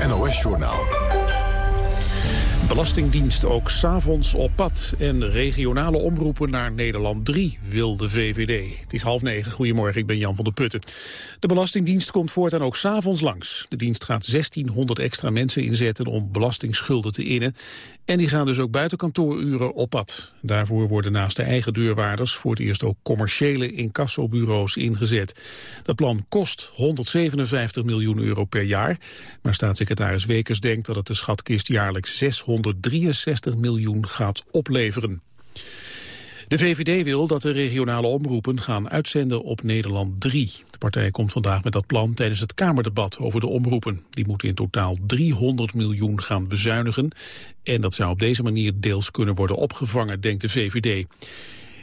NOS-journaal. Belastingdienst ook s'avonds op pad. En regionale omroepen naar Nederland 3 wil de VVD. Het is half negen. Goedemorgen, ik ben Jan van der Putten. De Belastingdienst komt voortaan ook s'avonds langs. De dienst gaat 1600 extra mensen inzetten om belastingsschulden te innen. En die gaan dus ook buiten kantooruren op pad. Daarvoor worden naast de eigen deurwaarders voor het eerst ook commerciële incassobureaus ingezet. Dat plan kost 157 miljoen euro per jaar. Maar staatssecretaris Wekers denkt dat het de schatkist jaarlijks 663 miljoen gaat opleveren. De VVD wil dat de regionale omroepen gaan uitzenden op Nederland 3. De partij komt vandaag met dat plan tijdens het Kamerdebat over de omroepen. Die moeten in totaal 300 miljoen gaan bezuinigen. En dat zou op deze manier deels kunnen worden opgevangen, denkt de VVD.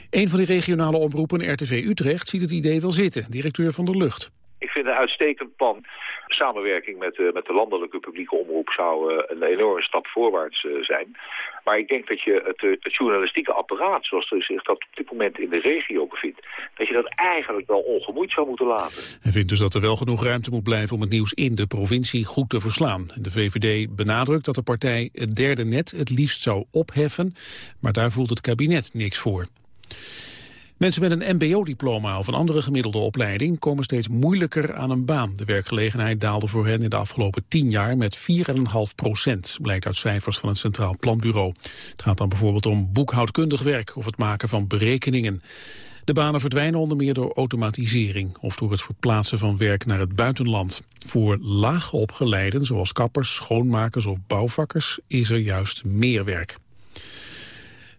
Een van die regionale omroepen, RTV Utrecht, ziet het idee wel zitten. Directeur van der Lucht. Ik vind een uitstekend plan. Samenwerking met, uh, met de landelijke publieke omroep zou uh, een enorme stap voorwaarts uh, zijn. Maar ik denk dat je het, het journalistieke apparaat, zoals er zich dat op dit moment in de regio bevindt, dat je dat eigenlijk wel ongemoeid zou moeten laten. Hij vindt dus dat er wel genoeg ruimte moet blijven om het nieuws in de provincie goed te verslaan. De VVD benadrukt dat de partij het derde net het liefst zou opheffen, maar daar voelt het kabinet niks voor. Mensen met een mbo-diploma of een andere gemiddelde opleiding komen steeds moeilijker aan een baan. De werkgelegenheid daalde voor hen in de afgelopen tien jaar met 4,5 procent, blijkt uit cijfers van het Centraal Planbureau. Het gaat dan bijvoorbeeld om boekhoudkundig werk of het maken van berekeningen. De banen verdwijnen onder meer door automatisering of door het verplaatsen van werk naar het buitenland. Voor laag opgeleiden, zoals kappers, schoonmakers of bouwvakkers, is er juist meer werk.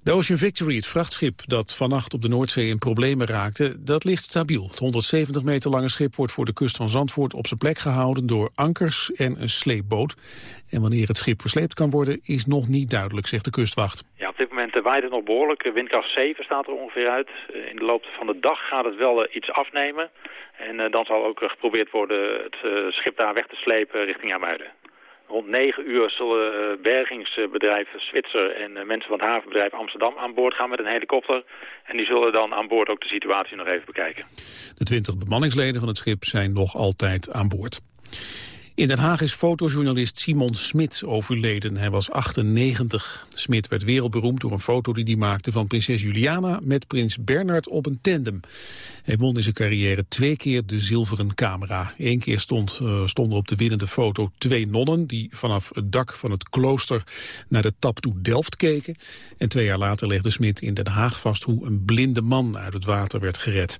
De Ocean Victory, het vrachtschip dat vannacht op de Noordzee in problemen raakte, dat ligt stabiel. Het 170 meter lange schip wordt voor de kust van Zandvoort op zijn plek gehouden door ankers en een sleepboot. En wanneer het schip versleept kan worden is nog niet duidelijk, zegt de kustwacht. Ja, op dit moment waait het nog behoorlijk. Windkracht 7 staat er ongeveer uit. In de loop van de dag gaat het wel iets afnemen. En dan zal ook geprobeerd worden het schip daar weg te slepen richting Amuiden. Rond 9 uur zullen uh, bergingsbedrijf Zwitser en uh, mensen van het havenbedrijf Amsterdam aan boord gaan met een helikopter. En die zullen dan aan boord ook de situatie nog even bekijken. De 20 bemanningsleden van het schip zijn nog altijd aan boord. In Den Haag is fotojournalist Simon Smit overleden. Hij was 98. Smit werd wereldberoemd door een foto die hij maakte van prinses Juliana met prins Bernard op een tandem. Hij won in zijn carrière twee keer de zilveren camera. Eén keer stond, uh, stonden op de winnende foto twee nonnen die vanaf het dak van het klooster naar de Taptoe Delft keken. En twee jaar later legde Smit in Den Haag vast hoe een blinde man uit het water werd gered.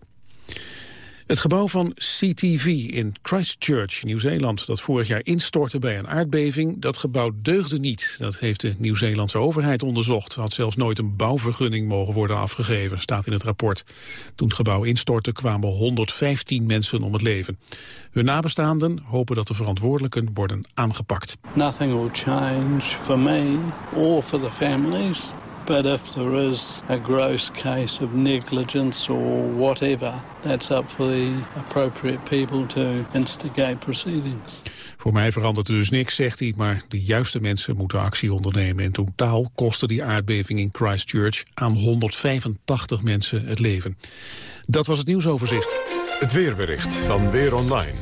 Het gebouw van CTV in Christchurch, Nieuw-Zeeland... dat vorig jaar instortte bij een aardbeving, dat gebouw deugde niet. Dat heeft de Nieuw-Zeelandse overheid onderzocht. Had zelfs nooit een bouwvergunning mogen worden afgegeven, staat in het rapport. Toen het gebouw instortte kwamen 115 mensen om het leven. Hun nabestaanden hopen dat de verantwoordelijken worden aangepakt. Nothing will change for me or for the families. But if there is a gross case of negligence or whatever, that's up for the appropriate people to instigate proceedings. Voor mij verandert er dus niks, zegt hij, maar de juiste mensen moeten actie ondernemen. In totaal kostte die aardbeving in Christchurch aan 185 mensen het leven. Dat was het nieuwsoverzicht. Het weerbericht van Weer Online.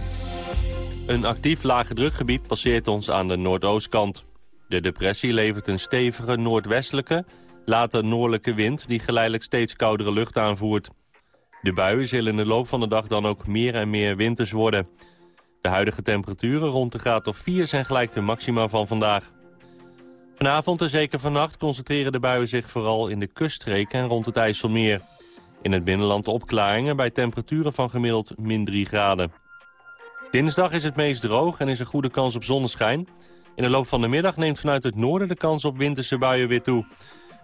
Een actief lage drukgebied passeert ons aan de noordoostkant. De depressie levert een stevige noordwestelijke Later noordelijke wind die geleidelijk steeds koudere lucht aanvoert. De buien zullen in de loop van de dag dan ook meer en meer winters worden. De huidige temperaturen rond de graad of 4 zijn gelijk de maxima van vandaag. Vanavond en zeker vannacht concentreren de buien zich vooral in de kuststreken en rond het IJsselmeer. In het binnenland opklaringen bij temperaturen van gemiddeld min 3 graden. Dinsdag is het meest droog en is er goede kans op zonneschijn. In de loop van de middag neemt vanuit het noorden de kans op winterse buien weer toe.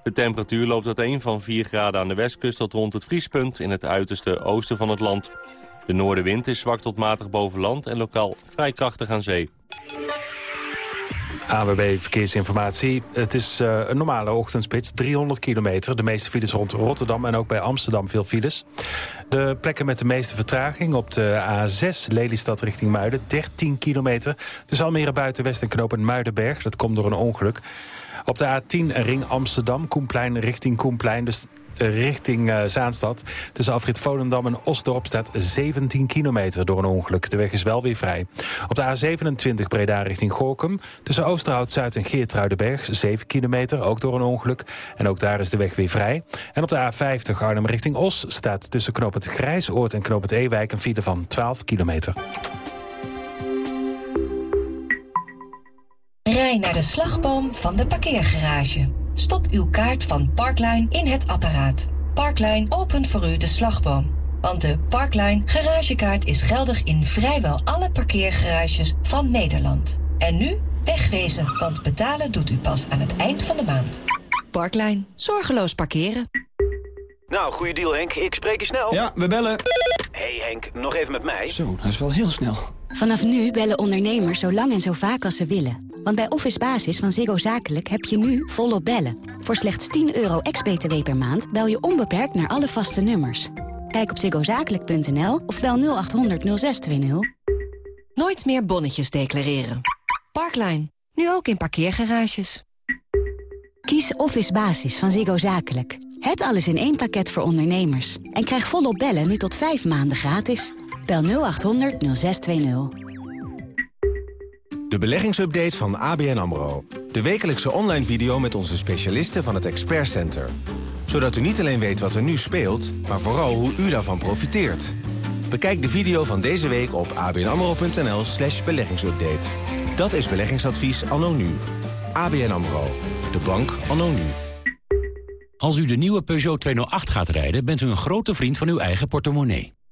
De temperatuur loopt uiteen van 4 graden aan de westkust tot rond het vriespunt in het uiterste oosten van het land. De noordenwind is zwak tot matig boven land en lokaal vrij krachtig aan zee. AWB Verkeersinformatie. Het is uh, een normale ochtendspits, 300 kilometer. De meeste files rond Rotterdam en ook bij Amsterdam veel files. De plekken met de meeste vertraging op de A6 Lelystad richting Muiden, 13 kilometer. Tussen Almere Buitenwest en knooppunt Muidenberg. Dat komt door een ongeluk. Op de A10 ring Amsterdam, Koenplein richting Koenplein. Dus eh, richting uh, Zaanstad. Tussen afrit Volendam en Osdorp staat 17 kilometer door een ongeluk. De weg is wel weer vrij. Op de A27 Breda richting Gorkum. Tussen Oosterhout-Zuid en Geertruidenberg 7 kilometer, ook door een ongeluk. En ook daar is de weg weer vrij. En op de A50 Arnhem richting Os staat tussen Knoop het Grijsoord en Knoop het Ewijk... een file van 12 kilometer. Rij naar de slagboom van de parkeergarage. Stop uw kaart van Parkline in het apparaat. Parkline opent voor u de slagboom. Want de Parkline garagekaart is geldig in vrijwel alle parkeergarages van Nederland. En nu wegwezen, want betalen doet u pas aan het eind van de maand. Parkline. Zorgeloos parkeren. Nou, goede deal Henk. Ik spreek je snel. Ja, we bellen. hey Henk, nog even met mij. Zo, dat is wel heel snel. Vanaf nu bellen ondernemers zo lang en zo vaak als ze willen. Want bij Office Basis van Ziggo Zakelijk heb je nu volop bellen. Voor slechts 10 euro ex-BTW per maand bel je onbeperkt naar alle vaste nummers. Kijk op ziggozakelijk.nl of bel 0800 0620. Nooit meer bonnetjes declareren. Parkline, nu ook in parkeergarages. Kies Office Basis van Ziggo Zakelijk. Het alles in één pakket voor ondernemers. En krijg volop bellen nu tot 5 maanden gratis. Bel 0800 0620. De beleggingsupdate van ABN AMRO. De wekelijkse online video met onze specialisten van het Expert Center. Zodat u niet alleen weet wat er nu speelt, maar vooral hoe u daarvan profiteert. Bekijk de video van deze week op abnamro.nl slash beleggingsupdate. Dat is beleggingsadvies anno nu. ABN AMRO. De bank anno nu. Als u de nieuwe Peugeot 208 gaat rijden, bent u een grote vriend van uw eigen portemonnee.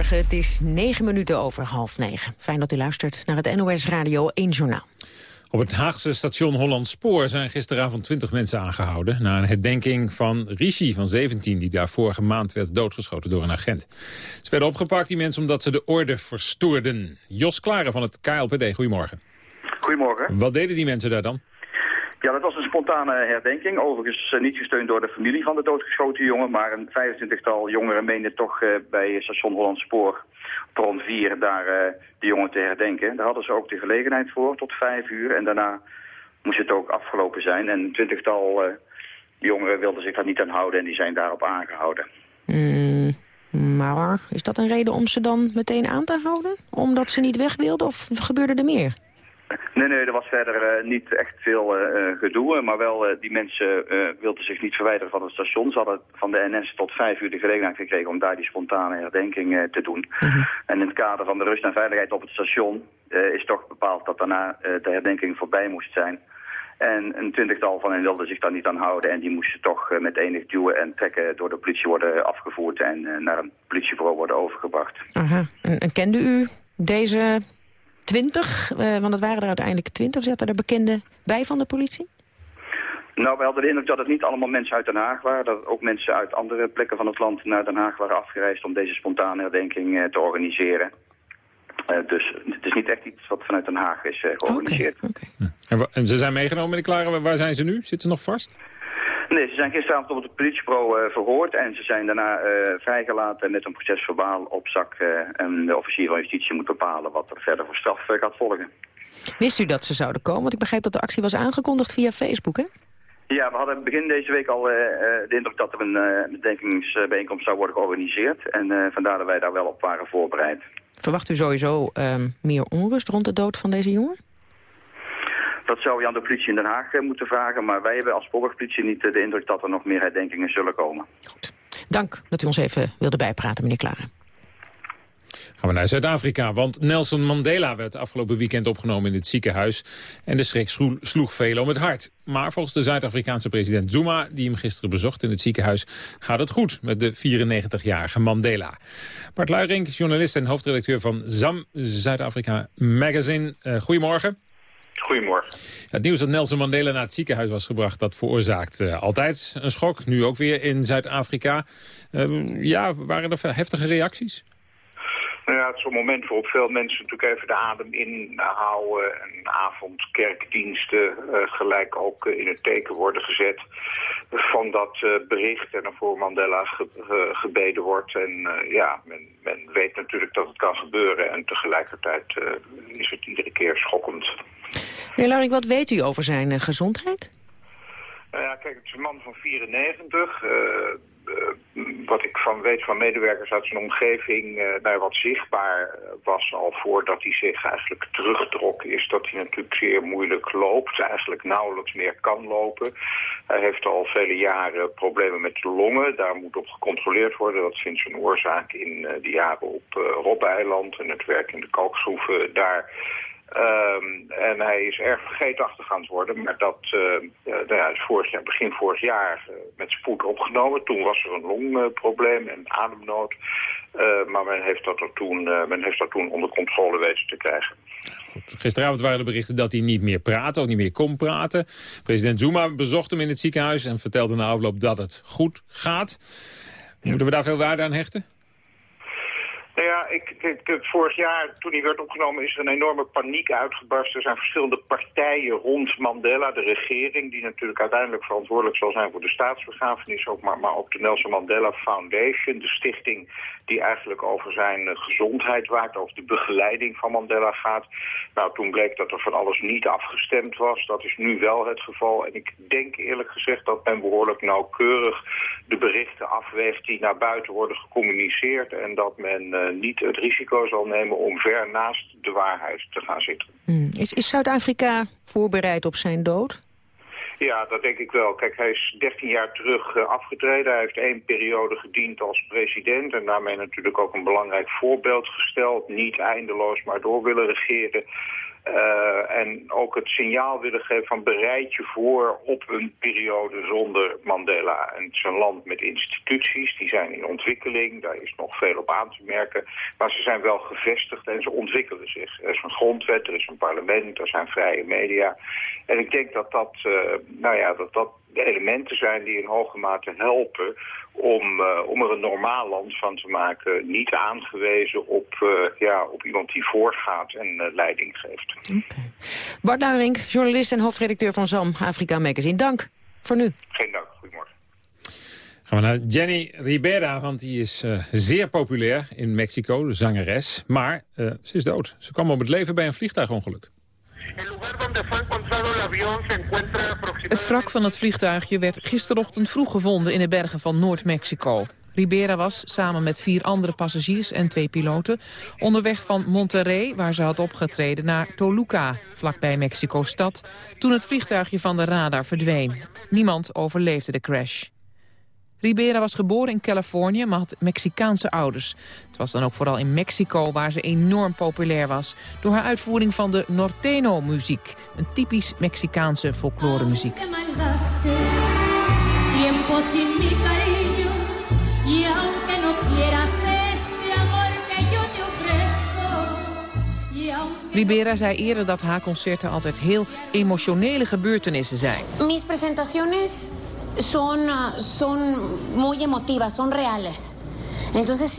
Goedemorgen, het is negen minuten over half negen. Fijn dat u luistert naar het NOS Radio 1 Journaal. Op het Haagse station Holland Spoor zijn gisteravond 20 mensen aangehouden... na een herdenking van Rishi van 17, die daar vorige maand werd doodgeschoten door een agent. Ze werden opgepakt, die mensen, omdat ze de orde verstoorden. Jos Klaren van het KLPD, goedemorgen. Goedemorgen. Wat deden die mensen daar dan? Ja, dat was een spontane herdenking. Overigens niet gesteund door de familie van de doodgeschoten jongen, maar een 25-tal jongeren meenden toch bij station Hollandspoor rond 4 daar de jongen te herdenken. Daar hadden ze ook de gelegenheid voor tot vijf uur en daarna moest het ook afgelopen zijn. En een twintigtal jongeren wilden zich daar niet aan houden en die zijn daarop aangehouden. Mm, maar is dat een reden om ze dan meteen aan te houden? Omdat ze niet weg wilden of gebeurde er meer? Nee, nee, er was verder uh, niet echt veel uh, gedoe. Maar wel, uh, die mensen wilden zich niet verwijderen van het station. Ze hadden van de NS tot vijf uur de gelegenheid gekregen om daar die spontane herdenking te doen. Mhm. En in het kader van de rust en veiligheid op het station is toch bepaald dat daarna de herdenking voorbij moest zijn. En een twintigtal van hen wilden zich daar niet aan houden. En die moesten toch met enig duwen en trekken door de politie worden afgevoerd en naar een politiebureau worden overgebracht. Aha. En, en kende u deze twintig, uh, want het waren er uiteindelijk twintig. Zaten er bekenden bij van de politie? Nou, we hadden de indruk dat het niet allemaal mensen uit Den Haag waren. Dat ook mensen uit andere plekken van het land naar Den Haag waren afgereisd om deze spontane herdenking uh, te organiseren. Uh, dus het is niet echt iets wat vanuit Den Haag is georganiseerd. Okay, en, en, ze zijn meegenomen, meneer Klaren. Waar zijn ze nu? Zitten ze nog vast? Nee, ze zijn gisteravond op het politiebureau uh, verhoord en ze zijn daarna uh, vrijgelaten met een procesverbaal op zak. Uh, en de officier van justitie moet bepalen wat er verder voor straf gaat volgen. Wist u dat ze zouden komen? Want ik begreep dat de actie was aangekondigd via Facebook, hè? Ja, we hadden begin deze week al de indruk dat er een bedenkingsbijeenkomst zou worden georganiseerd. En vandaar dat wij daar wel op waren voorbereid. Verwacht u sowieso um, meer onrust rond de dood van deze jongen? Dat zou je aan de politie in Den Haag eh, moeten vragen. Maar wij hebben als Spoorwegpolitie niet eh, de indruk dat er nog meer herdenkingen zullen komen. Goed. Dank dat u ons even wilde bijpraten, meneer Klaren. Gaan we naar Zuid-Afrika, want Nelson Mandela werd afgelopen weekend opgenomen in het ziekenhuis. En de schrik sloeg velen om het hart. Maar volgens de Zuid-Afrikaanse president Zuma, die hem gisteren bezocht in het ziekenhuis, gaat het goed met de 94-jarige Mandela. Bart Luiring, journalist en hoofdredacteur van ZAM, Zuid-Afrika Magazine. Uh, goedemorgen. Goedemorgen. Het nieuws dat Nelson Mandela naar het ziekenhuis was gebracht... dat veroorzaakt uh, altijd een schok. Nu ook weer in Zuid-Afrika. Uh, ja, waren er heftige reacties? Nou ja, het is een moment waarop veel mensen natuurlijk even de adem inhouden. En avondkerkdiensten uh, gelijk ook in het teken worden gezet van dat bericht. En er voor Mandela ge gebeden wordt. En ja, men, men, weet natuurlijk dat het kan gebeuren. En tegelijkertijd is het iedere keer schokkend. Meneer Larik, wat weet u over zijn uh, gezondheid? Nou ja, kijk, het is een man van 94. Uh, uh, wat ik van weet van medewerkers uit zijn omgeving, uh, nou, wat zichtbaar was al voordat hij zich eigenlijk terugtrok, is dat hij natuurlijk zeer moeilijk loopt, eigenlijk nauwelijks meer kan lopen. Hij heeft al vele jaren problemen met de longen, daar moet op gecontroleerd worden. Dat vindt zijn oorzaak in de jaren op Robbe-eiland en het werk in de kalkschroeven daar. Um, en hij is erg vergeetachtig aan het worden. Maar dat uh, nou ja, jaar, begin vorig jaar uh, met spoed opgenomen. Toen was er een longprobleem en ademnood. Uh, maar men heeft, dat er toen, men heeft dat toen onder controle weten te krijgen. Goed. Gisteravond waren de berichten dat hij niet meer praatte, ook niet meer kon praten. President Zuma bezocht hem in het ziekenhuis en vertelde na afloop dat het goed gaat. Moeten we daar veel waarde aan hechten? Nou ja, ik, ik, vorig jaar, toen hij werd opgenomen, is er een enorme paniek uitgebarst. Er zijn verschillende partijen rond Mandela, de regering... die natuurlijk uiteindelijk verantwoordelijk zal zijn voor de staatsbegrafenis... Ook, maar, maar ook de Nelson Mandela Foundation, de stichting die eigenlijk over zijn gezondheid waakt... over de begeleiding van Mandela gaat. Nou, toen bleek dat er van alles niet afgestemd was. Dat is nu wel het geval. En ik denk eerlijk gezegd dat men behoorlijk nauwkeurig de berichten afweegt... die naar buiten worden gecommuniceerd en dat men... Uh, niet het risico zal nemen om ver naast de waarheid te gaan zitten. Hmm. Is, is Zuid-Afrika voorbereid op zijn dood? Ja, dat denk ik wel. Kijk, hij is 13 jaar terug uh, afgetreden. Hij heeft één periode gediend als president... en daarmee natuurlijk ook een belangrijk voorbeeld gesteld. Niet eindeloos, maar door willen regeren. Uh, en ook het signaal willen geven van bereid je voor op een periode zonder Mandela. En het is een land met instituties, die zijn in ontwikkeling, daar is nog veel op aan te merken. Maar ze zijn wel gevestigd en ze ontwikkelen zich. Er is een grondwet, er is een parlement, er zijn vrije media. En ik denk dat dat, uh, nou ja, dat, dat de elementen zijn die in hoge mate helpen om, uh, om er een normaal land van te maken. Niet aangewezen op, uh, ja, op iemand die voorgaat en uh, leiding geeft. Okay. Bart Luiring, journalist en hoofdredacteur van ZAM, Afrika Magazine. Dank voor nu. Geen dank, goedemorgen. Gaan we naar Jenny Ribera, want die is zeer populair in Mexico, de zangeres. Maar ze is dood. Ze kwam om het leven bij een vliegtuigongeluk. Het wrak van het vliegtuigje werd gisterochtend vroeg gevonden in de bergen van Noord-Mexico. Ribera was samen met vier andere passagiers en twee piloten onderweg van Monterrey, waar ze had opgetreden, naar Toluca, vlakbij Mexico-stad, toen het vliegtuigje van de radar verdween. Niemand overleefde de crash. Ribera was geboren in Californië, maar had Mexicaanse ouders. Het was dan ook vooral in Mexico waar ze enorm populair was... door haar uitvoering van de Norteno-muziek. Een typisch Mexicaanse folkloremuziek. Ribera zei eerder dat haar concerten altijd heel emotionele gebeurtenissen zijn. Mis presentaciones son, son muy emotivas, son reales.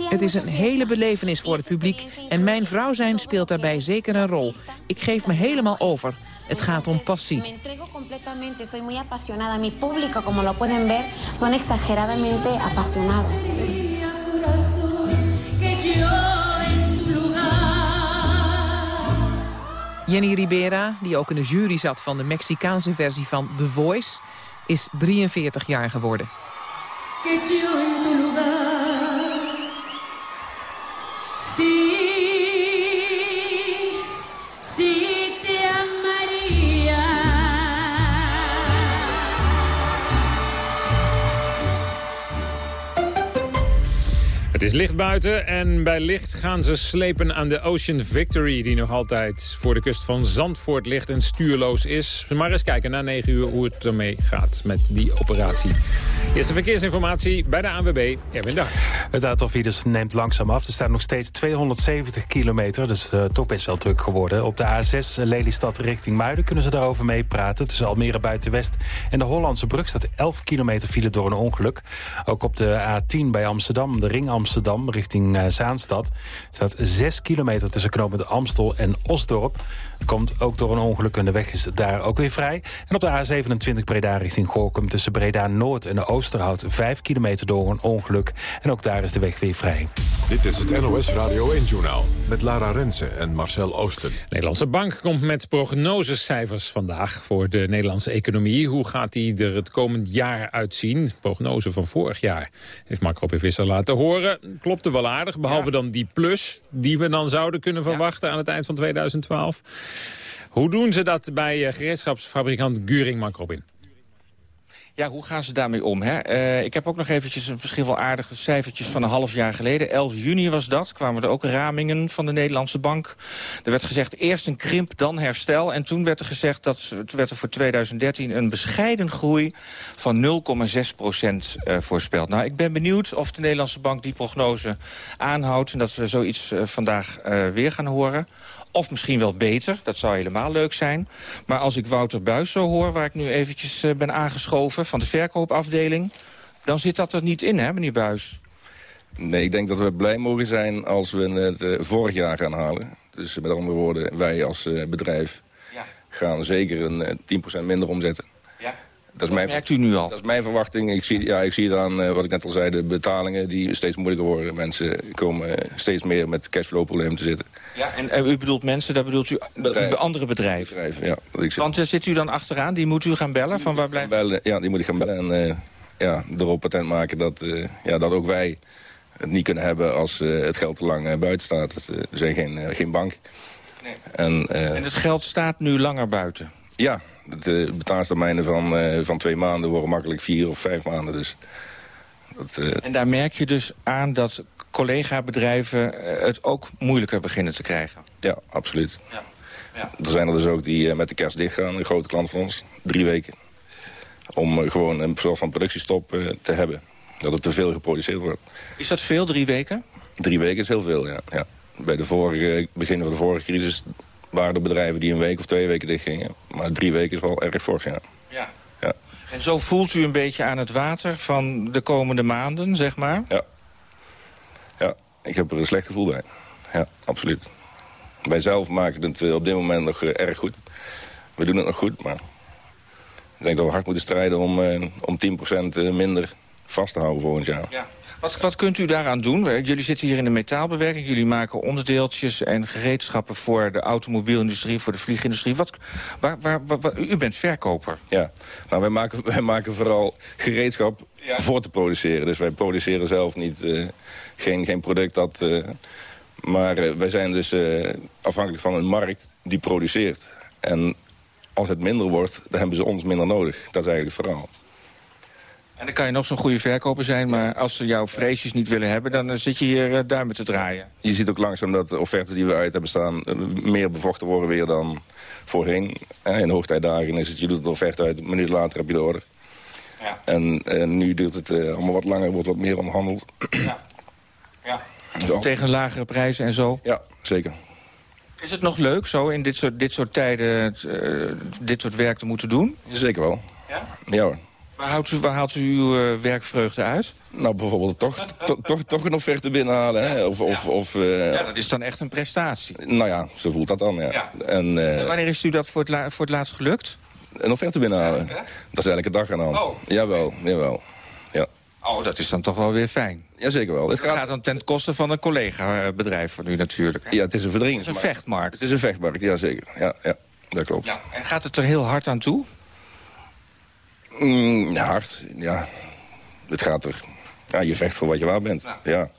Het is een hele belevenis voor het publiek en mijn vrouw zijn speelt daarbij zeker een rol. Ik geef me helemaal over. Het gaat om passie. Soy muy apasionada. Mi público, como lo pueden ver, son exageradamente apasionados. Jenny Ribera, die ook in de jury zat van de Mexicaanse versie van The Voice, is 43 jaar geworden. Het is licht buiten en bij licht gaan ze slepen aan de Ocean Victory... die nog altijd voor de kust van Zandvoort ligt en stuurloos is. Maar eens kijken na 9 uur hoe het ermee gaat met die operatie. Eerste verkeersinformatie bij de ANWB, Erwin Dag. Het aantal files neemt langzaam af. Er staan nog steeds 270 kilometer, dus uh, toch best wel druk geworden. Op de A6 Lelystad richting Muiden kunnen ze daarover meepraten. Tussen Almere Buitenwest en de Hollandse brug staat 11 kilometer file door een ongeluk. Ook op de A10 bij Amsterdam, de ring Amsterdam Amsterdam richting uh, Zaanstad... staat 6 kilometer tussen knooppunt Amstel en Osdorp. Komt ook door een ongeluk en de weg is daar ook weer vrij. En op de A27 Breda richting Gorkum tussen Breda Noord en Oosterhout... 5 kilometer door een ongeluk. En ook daar is de weg weer vrij. Dit is het NOS Radio 1-journaal met Lara Rensen en Marcel Oosten. Nederlandse Bank komt met prognosecijfers vandaag voor de Nederlandse economie. Hoe gaat die er het komend jaar uitzien? Prognose van vorig jaar heeft Marco P. Visser laten horen. Klopte wel aardig, behalve dan die plus die we dan zouden kunnen verwachten aan het eind van 2012. Hoe doen ze dat bij eh, gereedschapsfabrikant Guring Macrobin? Ja, hoe gaan ze daarmee om? Hè? Uh, ik heb ook nog eventjes misschien wel aardige cijfertjes van een half jaar geleden. 11 juni was dat, kwamen er ook ramingen van de Nederlandse bank. Er werd gezegd eerst een krimp, dan herstel. En toen werd er gezegd dat het werd er voor 2013 een bescheiden groei van 0,6 procent uh, voorspeld. Nou, ik ben benieuwd of de Nederlandse bank die prognose aanhoudt... en dat we zoiets vandaag weer gaan horen. Of misschien wel beter, dat zou helemaal leuk zijn. Maar als ik Wouter Buis zo hoor, waar ik nu eventjes uh, ben aangeschoven... van de verkoopafdeling, dan zit dat er niet in, hè, meneer Buis? Nee, ik denk dat we blij mogen zijn als we het uh, vorig jaar gaan halen. Dus met andere woorden, wij als uh, bedrijf ja. gaan zeker een 10% minder omzetten. Dat, is mijn, merkt u nu al? Dat is mijn verwachting. Ik zie, ja, ik zie aan uh, wat ik net al zei, de betalingen die steeds moeilijker worden. Mensen komen steeds meer met cashflow-problemen te zitten. Ja, en, en, u bedoelt mensen, daar bedoelt u andere bedrijven? bedrijven ja, dat ik Want uh, zit u dan achteraan? Die moet u gaan bellen? Van waar blijft... bellen, ja, die moet ik gaan bellen en uh, ja, erop patent maken dat, ja, dat ook wij het niet kunnen hebben als het geld te lang buiten staat. we zijn geen, geen bank. Nee. En, en het geld staat nu langer buiten? Ja, de betalingstermijnen van, van twee maanden worden makkelijk vier of vijf maanden. Dus dat, en daar merk je dus aan dat collega-bedrijven het ook moeilijker beginnen te krijgen. Ja, absoluut. Ja. Ja. Er zijn er dus ook die met de kerst dichtgaan, een grote klant van ons. Drie weken. Om gewoon een soort van productiestop te hebben. Dat er te veel geproduceerd wordt. Is dat veel, drie weken? Drie weken is heel veel, ja. ja. Bij de vorige, begin van de vorige crisis waren er bedrijven die een week of twee weken dichtgingen. Maar drie weken is wel erg fors, ja. ja. ja. En zo voelt u een beetje aan het water van de komende maanden, zeg maar? Ja. Ja, ik heb er een slecht gevoel bij. Ja, absoluut. Wij zelf maken het eh, op dit moment nog eh, erg goed. We doen het nog goed, maar ik denk dat we hard moeten strijden om, eh, om 10% minder vast te houden volgend jaar. Ja. Wat, wat kunt u daaraan doen? Jullie zitten hier in de metaalbewerking. Jullie maken onderdeeltjes en gereedschappen voor de automobielindustrie, voor de vliegindustrie. Wat, waar, waar, waar, u bent verkoper. Ja, nou, wij, maken, wij maken vooral gereedschap voor te produceren. Dus wij produceren zelf niet, uh, geen, geen product dat... Uh, maar uh, wij zijn dus afhankelijk van een markt die produceert. En als het minder wordt, dan hebben ze ons minder nodig. Dat is eigenlijk het verhaal. En dan kan je nog zo'n goede verkoper zijn... maar als ze jouw vreesjes niet willen hebben... dan zit je hier uh, duimen te draaien. Je ziet ook langzaam dat de offertes die we uit hebben staan... Uh, meer bevochten worden weer dan voorheen. Uh, in hoogtijdagen is het, je doet de offerte uit... een minuut later heb je de order. Ja. En nu duurt het allemaal wat langer, wordt wat meer omhandeld. Ja. ja. Zo. Tegen lagere prijzen en zo? Ja, zeker. Is het nog leuk zo in dit soort, dit soort tijden dit soort werk te moeten doen? Zeker wel. Ja? Ja hoor. Waar haalt u, waar haalt u uw uh, werkvreugde uit? Nou, bijvoorbeeld toch, to, toch, toch een offerte binnenhalen. Hè? Of, of, ja. of, uh, ja, dat is dan echt een prestatie. Nou ja, zo voelt dat dan, ja. ja. En, uh, en, wanneer is u dat voor het, la voor het laatst gelukt? Een offerte binnenhalen. Ja, dat is elke dag aan de hand. Oh. Jawel, jawel. Ja. Oh, dat is dan toch wel weer fijn. Jazeker wel. Het gaat... gaat dan ten koste van een collega-bedrijf van u natuurlijk. Ja, het is een verdringing. Het is een vechtmarkt. Het is een vechtmarkt, ja zeker. Ja, ja, dat klopt. En gaat het er heel hard aan toe? Mm, hard, ja. Het gaat er... Ja, je vecht voor wat je waar bent. Ja,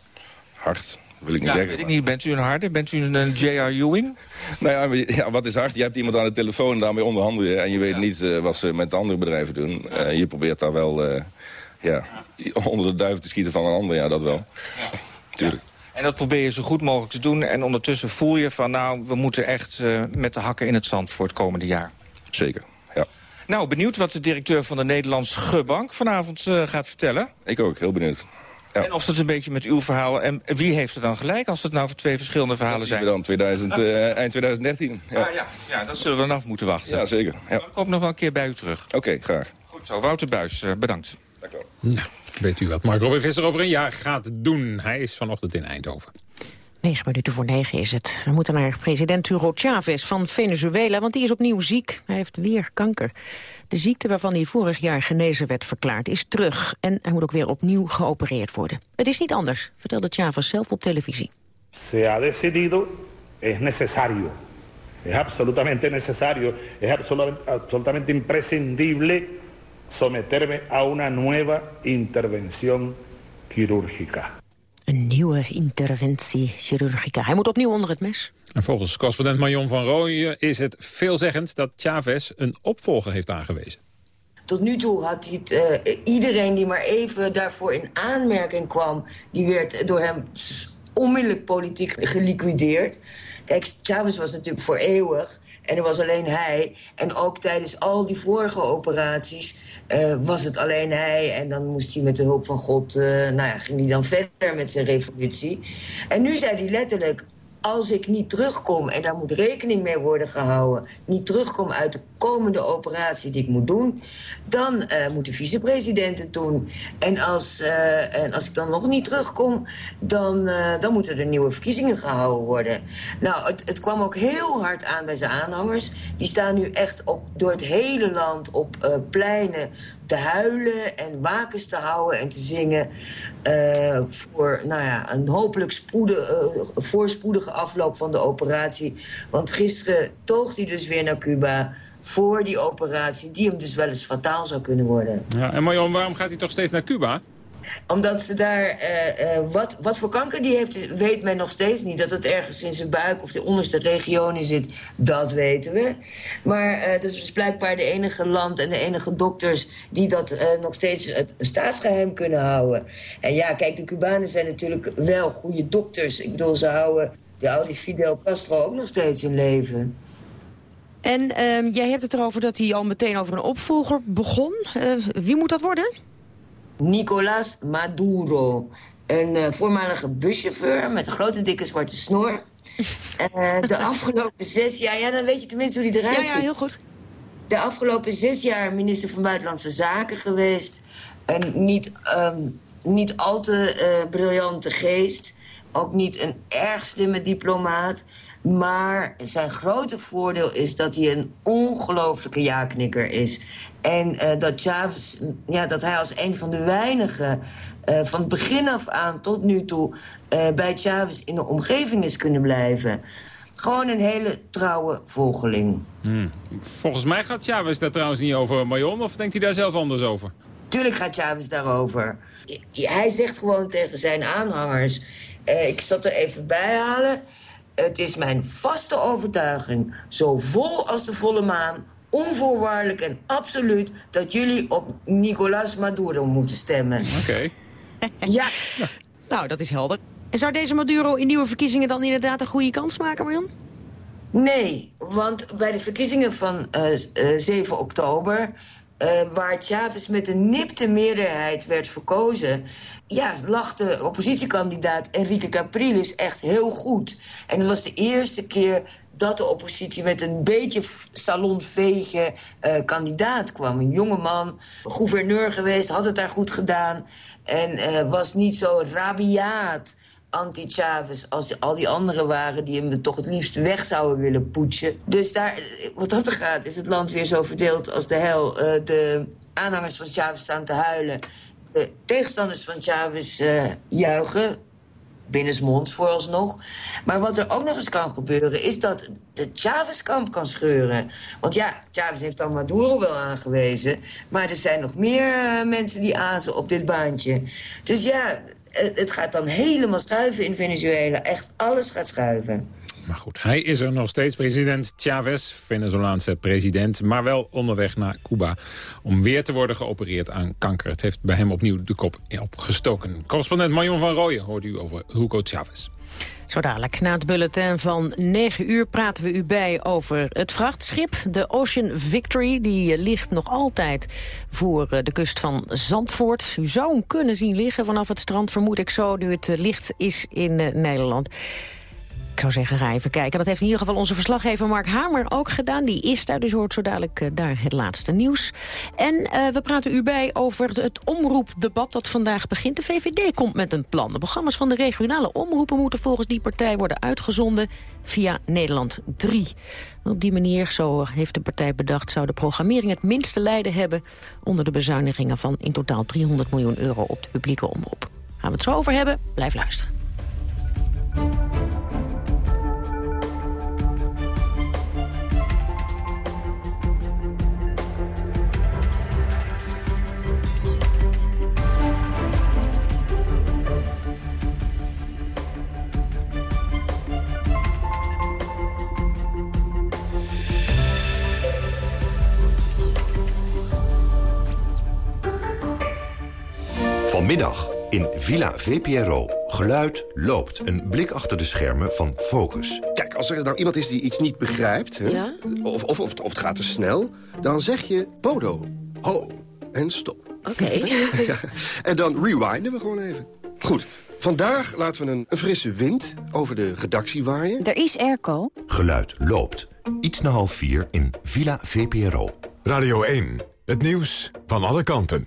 hard. Wil ik niet ja, zeggen. Weet ik niet. Bent u een harde? Bent u een J.R. Ewing? Nou ja, ja, wat is hard? Je hebt iemand aan de telefoon daarmee onderhandelen... en je weet ja. niet uh, wat ze met andere bedrijven doen. Uh, je probeert daar wel uh, ja, onder de duiven te schieten van een ander. Ja, dat wel. Tuurlijk. En dat probeer je zo goed mogelijk te doen. En ondertussen voel je van... nou, we moeten echt met de hakken in het zand voor het komende jaar. Zeker. Nou, benieuwd wat de directeur van de Nederlandse Gebank vanavond uh, gaat vertellen. Ik ook, heel benieuwd. Ja. En of het een beetje met uw verhaal... En wie heeft er dan gelijk als het nou voor twee verschillende verhalen zijn? we dan 2000, uh, eind 2013. Ja. Ah, ja. ja, dat zullen we dan af moeten wachten. Ja, zeker. Ja. Ik kom nog wel een keer bij u terug. Oké, okay, graag. Goed zo. Wouter Buis, uh, bedankt. Dank u wel. Nou, weet u wat Mark Robin Visser over een jaar gaat doen? Hij is vanochtend in Eindhoven. 9 minuten voor 9 is het. We moeten naar president Hugo Chavez van Venezuela, want die is opnieuw ziek. Hij heeft weer kanker. De ziekte waarvan hij vorig jaar genezen werd verklaard is terug. En hij moet ook weer opnieuw geopereerd worden. Het is niet anders, vertelde Chavez zelf op televisie. Se ha decidido, es necesario. Es absolutamente necesario. Es absolutamente imprescindible someterme a una nueva intervención quirúrgica. Een nieuwe interventie chirurgica. Hij moet opnieuw onder het mes. En volgens correspondent Marion van Rooyen is het veelzeggend dat Chavez een opvolger heeft aangewezen. Tot nu toe had hij het, uh, iedereen die maar even daarvoor in aanmerking kwam... die werd door hem onmiddellijk politiek geliquideerd. Kijk, Chavez was natuurlijk voor eeuwig. En er was alleen hij. En ook tijdens al die vorige operaties uh, was het alleen hij. En dan moest hij met de hulp van God... Uh, nou ja, ging hij dan verder met zijn revolutie. En nu zei hij letterlijk... als ik niet terugkom, en daar moet rekening mee worden gehouden... niet terugkom uit de komende operatie die ik moet doen... dan uh, moet de vicepresident het doen. En als, uh, en als ik dan nog niet terugkom, dan, uh, dan moeten er nieuwe verkiezingen gehouden worden. Nou, het, het kwam ook heel hard aan bij zijn aanhangers. Die staan nu echt op, door het hele land op pleinen te huilen en wakens te houden en te zingen... Voor nou ja, een hopelijk spoede, uh, voorspoedige afloop van de operatie. Want gisteren toog hij dus weer naar Cuba voor die operatie... die hem dus wel eens fataal zou kunnen worden. Ja, en Marion, waarom gaat hij toch steeds naar Cuba? Omdat ze daar... Uh, uh, wat, wat voor kanker die heeft, weet men nog steeds niet. Dat het ergens in zijn buik of de onderste regionen zit, dat weten we. Maar uh, dat is dus blijkbaar de enige land en de enige dokters... die dat nog steeds het staatsgeheim kunnen houden. En ja, kijk, de Cubanen zijn natuurlijk wel goede dokters. Ik bedoel, ze houden de oude Fidel Castro ook nog steeds in leven. En uh, jij hebt het erover dat hij al meteen over een opvolger begon. Uh, wie moet dat worden? Nicolás Maduro. Een uh, voormalige buschauffeur met een grote dikke zwarte snor. uh, de afgelopen zes jaar, ja, dan weet je tenminste hoe die eruit ziet. Ja, ja, heel goed. de afgelopen zes jaar minister van Buitenlandse Zaken geweest. Een niet, ehm, niet al te briljante geest. Ook niet een erg slimme diplomaat. Maar zijn grote voordeel is dat hij een ongelofelijke ja-knikker is. En uh, dat Chavez, ja, dat hij als een van de weinigen... Uh, van het begin af aan tot nu toe uh, bij Chavez in de omgeving is kunnen blijven. Gewoon een hele trouwe volgeling. Hmm. Volgens mij gaat Chavez daar trouwens niet over, Marion. Of denkt hij daar zelf anders over? Tuurlijk gaat Chavez daarover. Hij zegt gewoon tegen zijn aanhangers... ik zat er even bij halen... Het is mijn vaste overtuiging, zo vol als de volle maan... onvoorwaardelijk en absoluut dat jullie op Nicolás Maduro moeten stemmen. Oké. ja. Nou, dat is helder. En zou deze Maduro in nieuwe verkiezingen dan inderdaad een goede kans maken, Marjan? Nee, want bij de verkiezingen van uh, uh, 7 oktober... Uh, waar Chavez met een nipte meerderheid werd verkozen... ja, lag de oppositiekandidaat Enrique Capriles echt heel goed. En het was de eerste keer dat de oppositie met een beetje salonveege uh, kandidaat kwam. Een jongeman, gouverneur geweest, had het daar goed gedaan... en uh, was niet zo rabiaat anti-Chavez als al die anderen waren... die hem toch het liefst weg zouden willen poetsen. Dus daar, wat dat er gaat, is het land weer zo verdeeld als de hel. Uh, de aanhangers van Chavez staan te huilen. De tegenstanders van Chavez uh, juichen. Binnensmonds vooralsnog. Maar wat er ook nog eens kan gebeuren... is dat de Chavez-kamp kan scheuren. Want ja, Chavez heeft dan Maduro wel aangewezen... maar er zijn nog meer mensen die azen op dit baantje. Dus ja, het gaat dan helemaal schuiven in Venezuela. Echt alles gaat schuiven. Maar goed, hij is er nog steeds, president Chavez, Venezolaanse president... maar wel onderweg naar Cuba om weer te worden geopereerd aan kanker. Het heeft bij hem opnieuw de kop opgestoken. Correspondent Marion van Rooyen hoort u over Hugo Chavez. Zo dadelijk, na het bulletin van 9 uur praten we u bij over het vrachtschip. De Ocean Victory, die ligt nog altijd voor de kust van Zandvoort. U zou hem kunnen zien liggen vanaf het strand, vermoed ik zo, nu het licht is in Nederland. Ik zou zeggen, ga even kijken. Dat heeft in ieder geval onze verslaggever Mark Hamer ook gedaan. Die is daar, dus hoort zo dadelijk uh, daar het laatste nieuws. En uh, we praten u bij over het omroepdebat dat vandaag begint. De VVD komt met een plan. De programma's van de regionale omroepen moeten volgens die partij worden uitgezonden via Nederland 3. Op die manier, zo heeft de partij bedacht, zou de programmering het minste lijden hebben onder de bezuinigingen van in totaal 300 miljoen euro op de publieke omroep. Gaan we het zo over hebben? Blijf luisteren. Vanmiddag in Villa VPRO. Geluid loopt. Een blik achter de schermen van Focus. Kijk, als er nou iemand is die iets niet begrijpt... Hè, ja? of, of, of, of het gaat te snel... dan zeg je Bodo, ho en stop. Oké. Okay. ja, en dan rewinden we gewoon even. Goed, vandaag laten we een, een frisse wind over de redactie waaien. Er is airco. Geluid loopt. Iets na half vier in Villa VPRO. Radio 1. Het nieuws van alle kanten.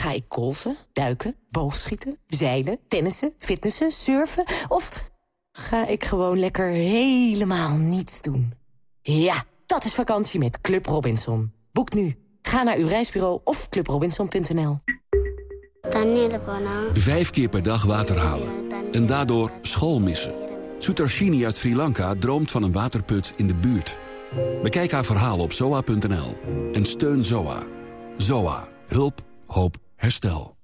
Ga ik golfen, duiken, boogschieten, zeilen, tennissen, fitnessen, surfen? Of ga ik gewoon lekker helemaal niets doen? Ja, dat is vakantie met Club Robinson. Boek nu. Ga naar uw reisbureau of clubrobinson.nl. Vijf keer per dag water halen. En daardoor school missen. Sutarshini uit Sri Lanka droomt van een waterput in de buurt. Bekijk haar verhaal op zoa.nl. En steun ZOA. ZOA. Hulp. Hoop. Herstel.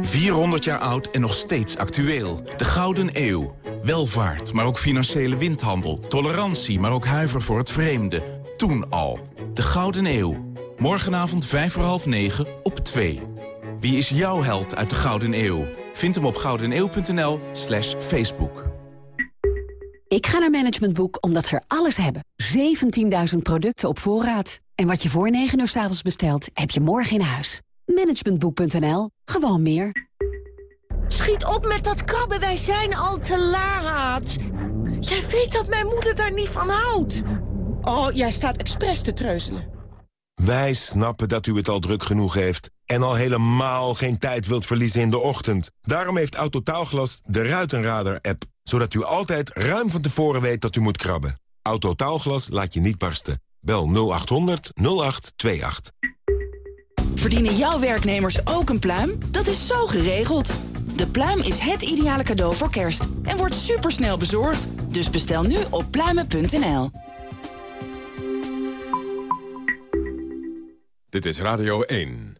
400 jaar oud en nog steeds actueel. De Gouden Eeuw. Welvaart, maar ook financiële windhandel. Tolerantie, maar ook huiver voor het vreemde. Toen al. De Gouden Eeuw. Morgenavond 5 voor half 9 op 2. Wie is jouw held uit de Gouden Eeuw? Vind hem op goudeneeuw.nl slash Facebook. Ik ga naar Management Boek omdat ze er alles hebben. 17.000 producten op voorraad. En wat je voor 9 uur s avonds bestelt, heb je morgen in huis. Managementboek.nl. Gewoon meer. Schiet op met dat krabben, wij zijn al te laat. Jij weet dat mijn moeder daar niet van houdt. Oh, jij staat expres te treuzelen. Wij snappen dat u het al druk genoeg heeft... en al helemaal geen tijd wilt verliezen in de ochtend. Daarom heeft Autotaalglas de Ruitenradar-app... zodat u altijd ruim van tevoren weet dat u moet krabben. Autotaalglas laat je niet barsten. Bel 0800 0828. Verdienen jouw werknemers ook een pluim? Dat is zo geregeld. De pluim is het ideale cadeau voor kerst en wordt supersnel bezorgd. Dus bestel nu op pluimen.nl. Dit is Radio 1.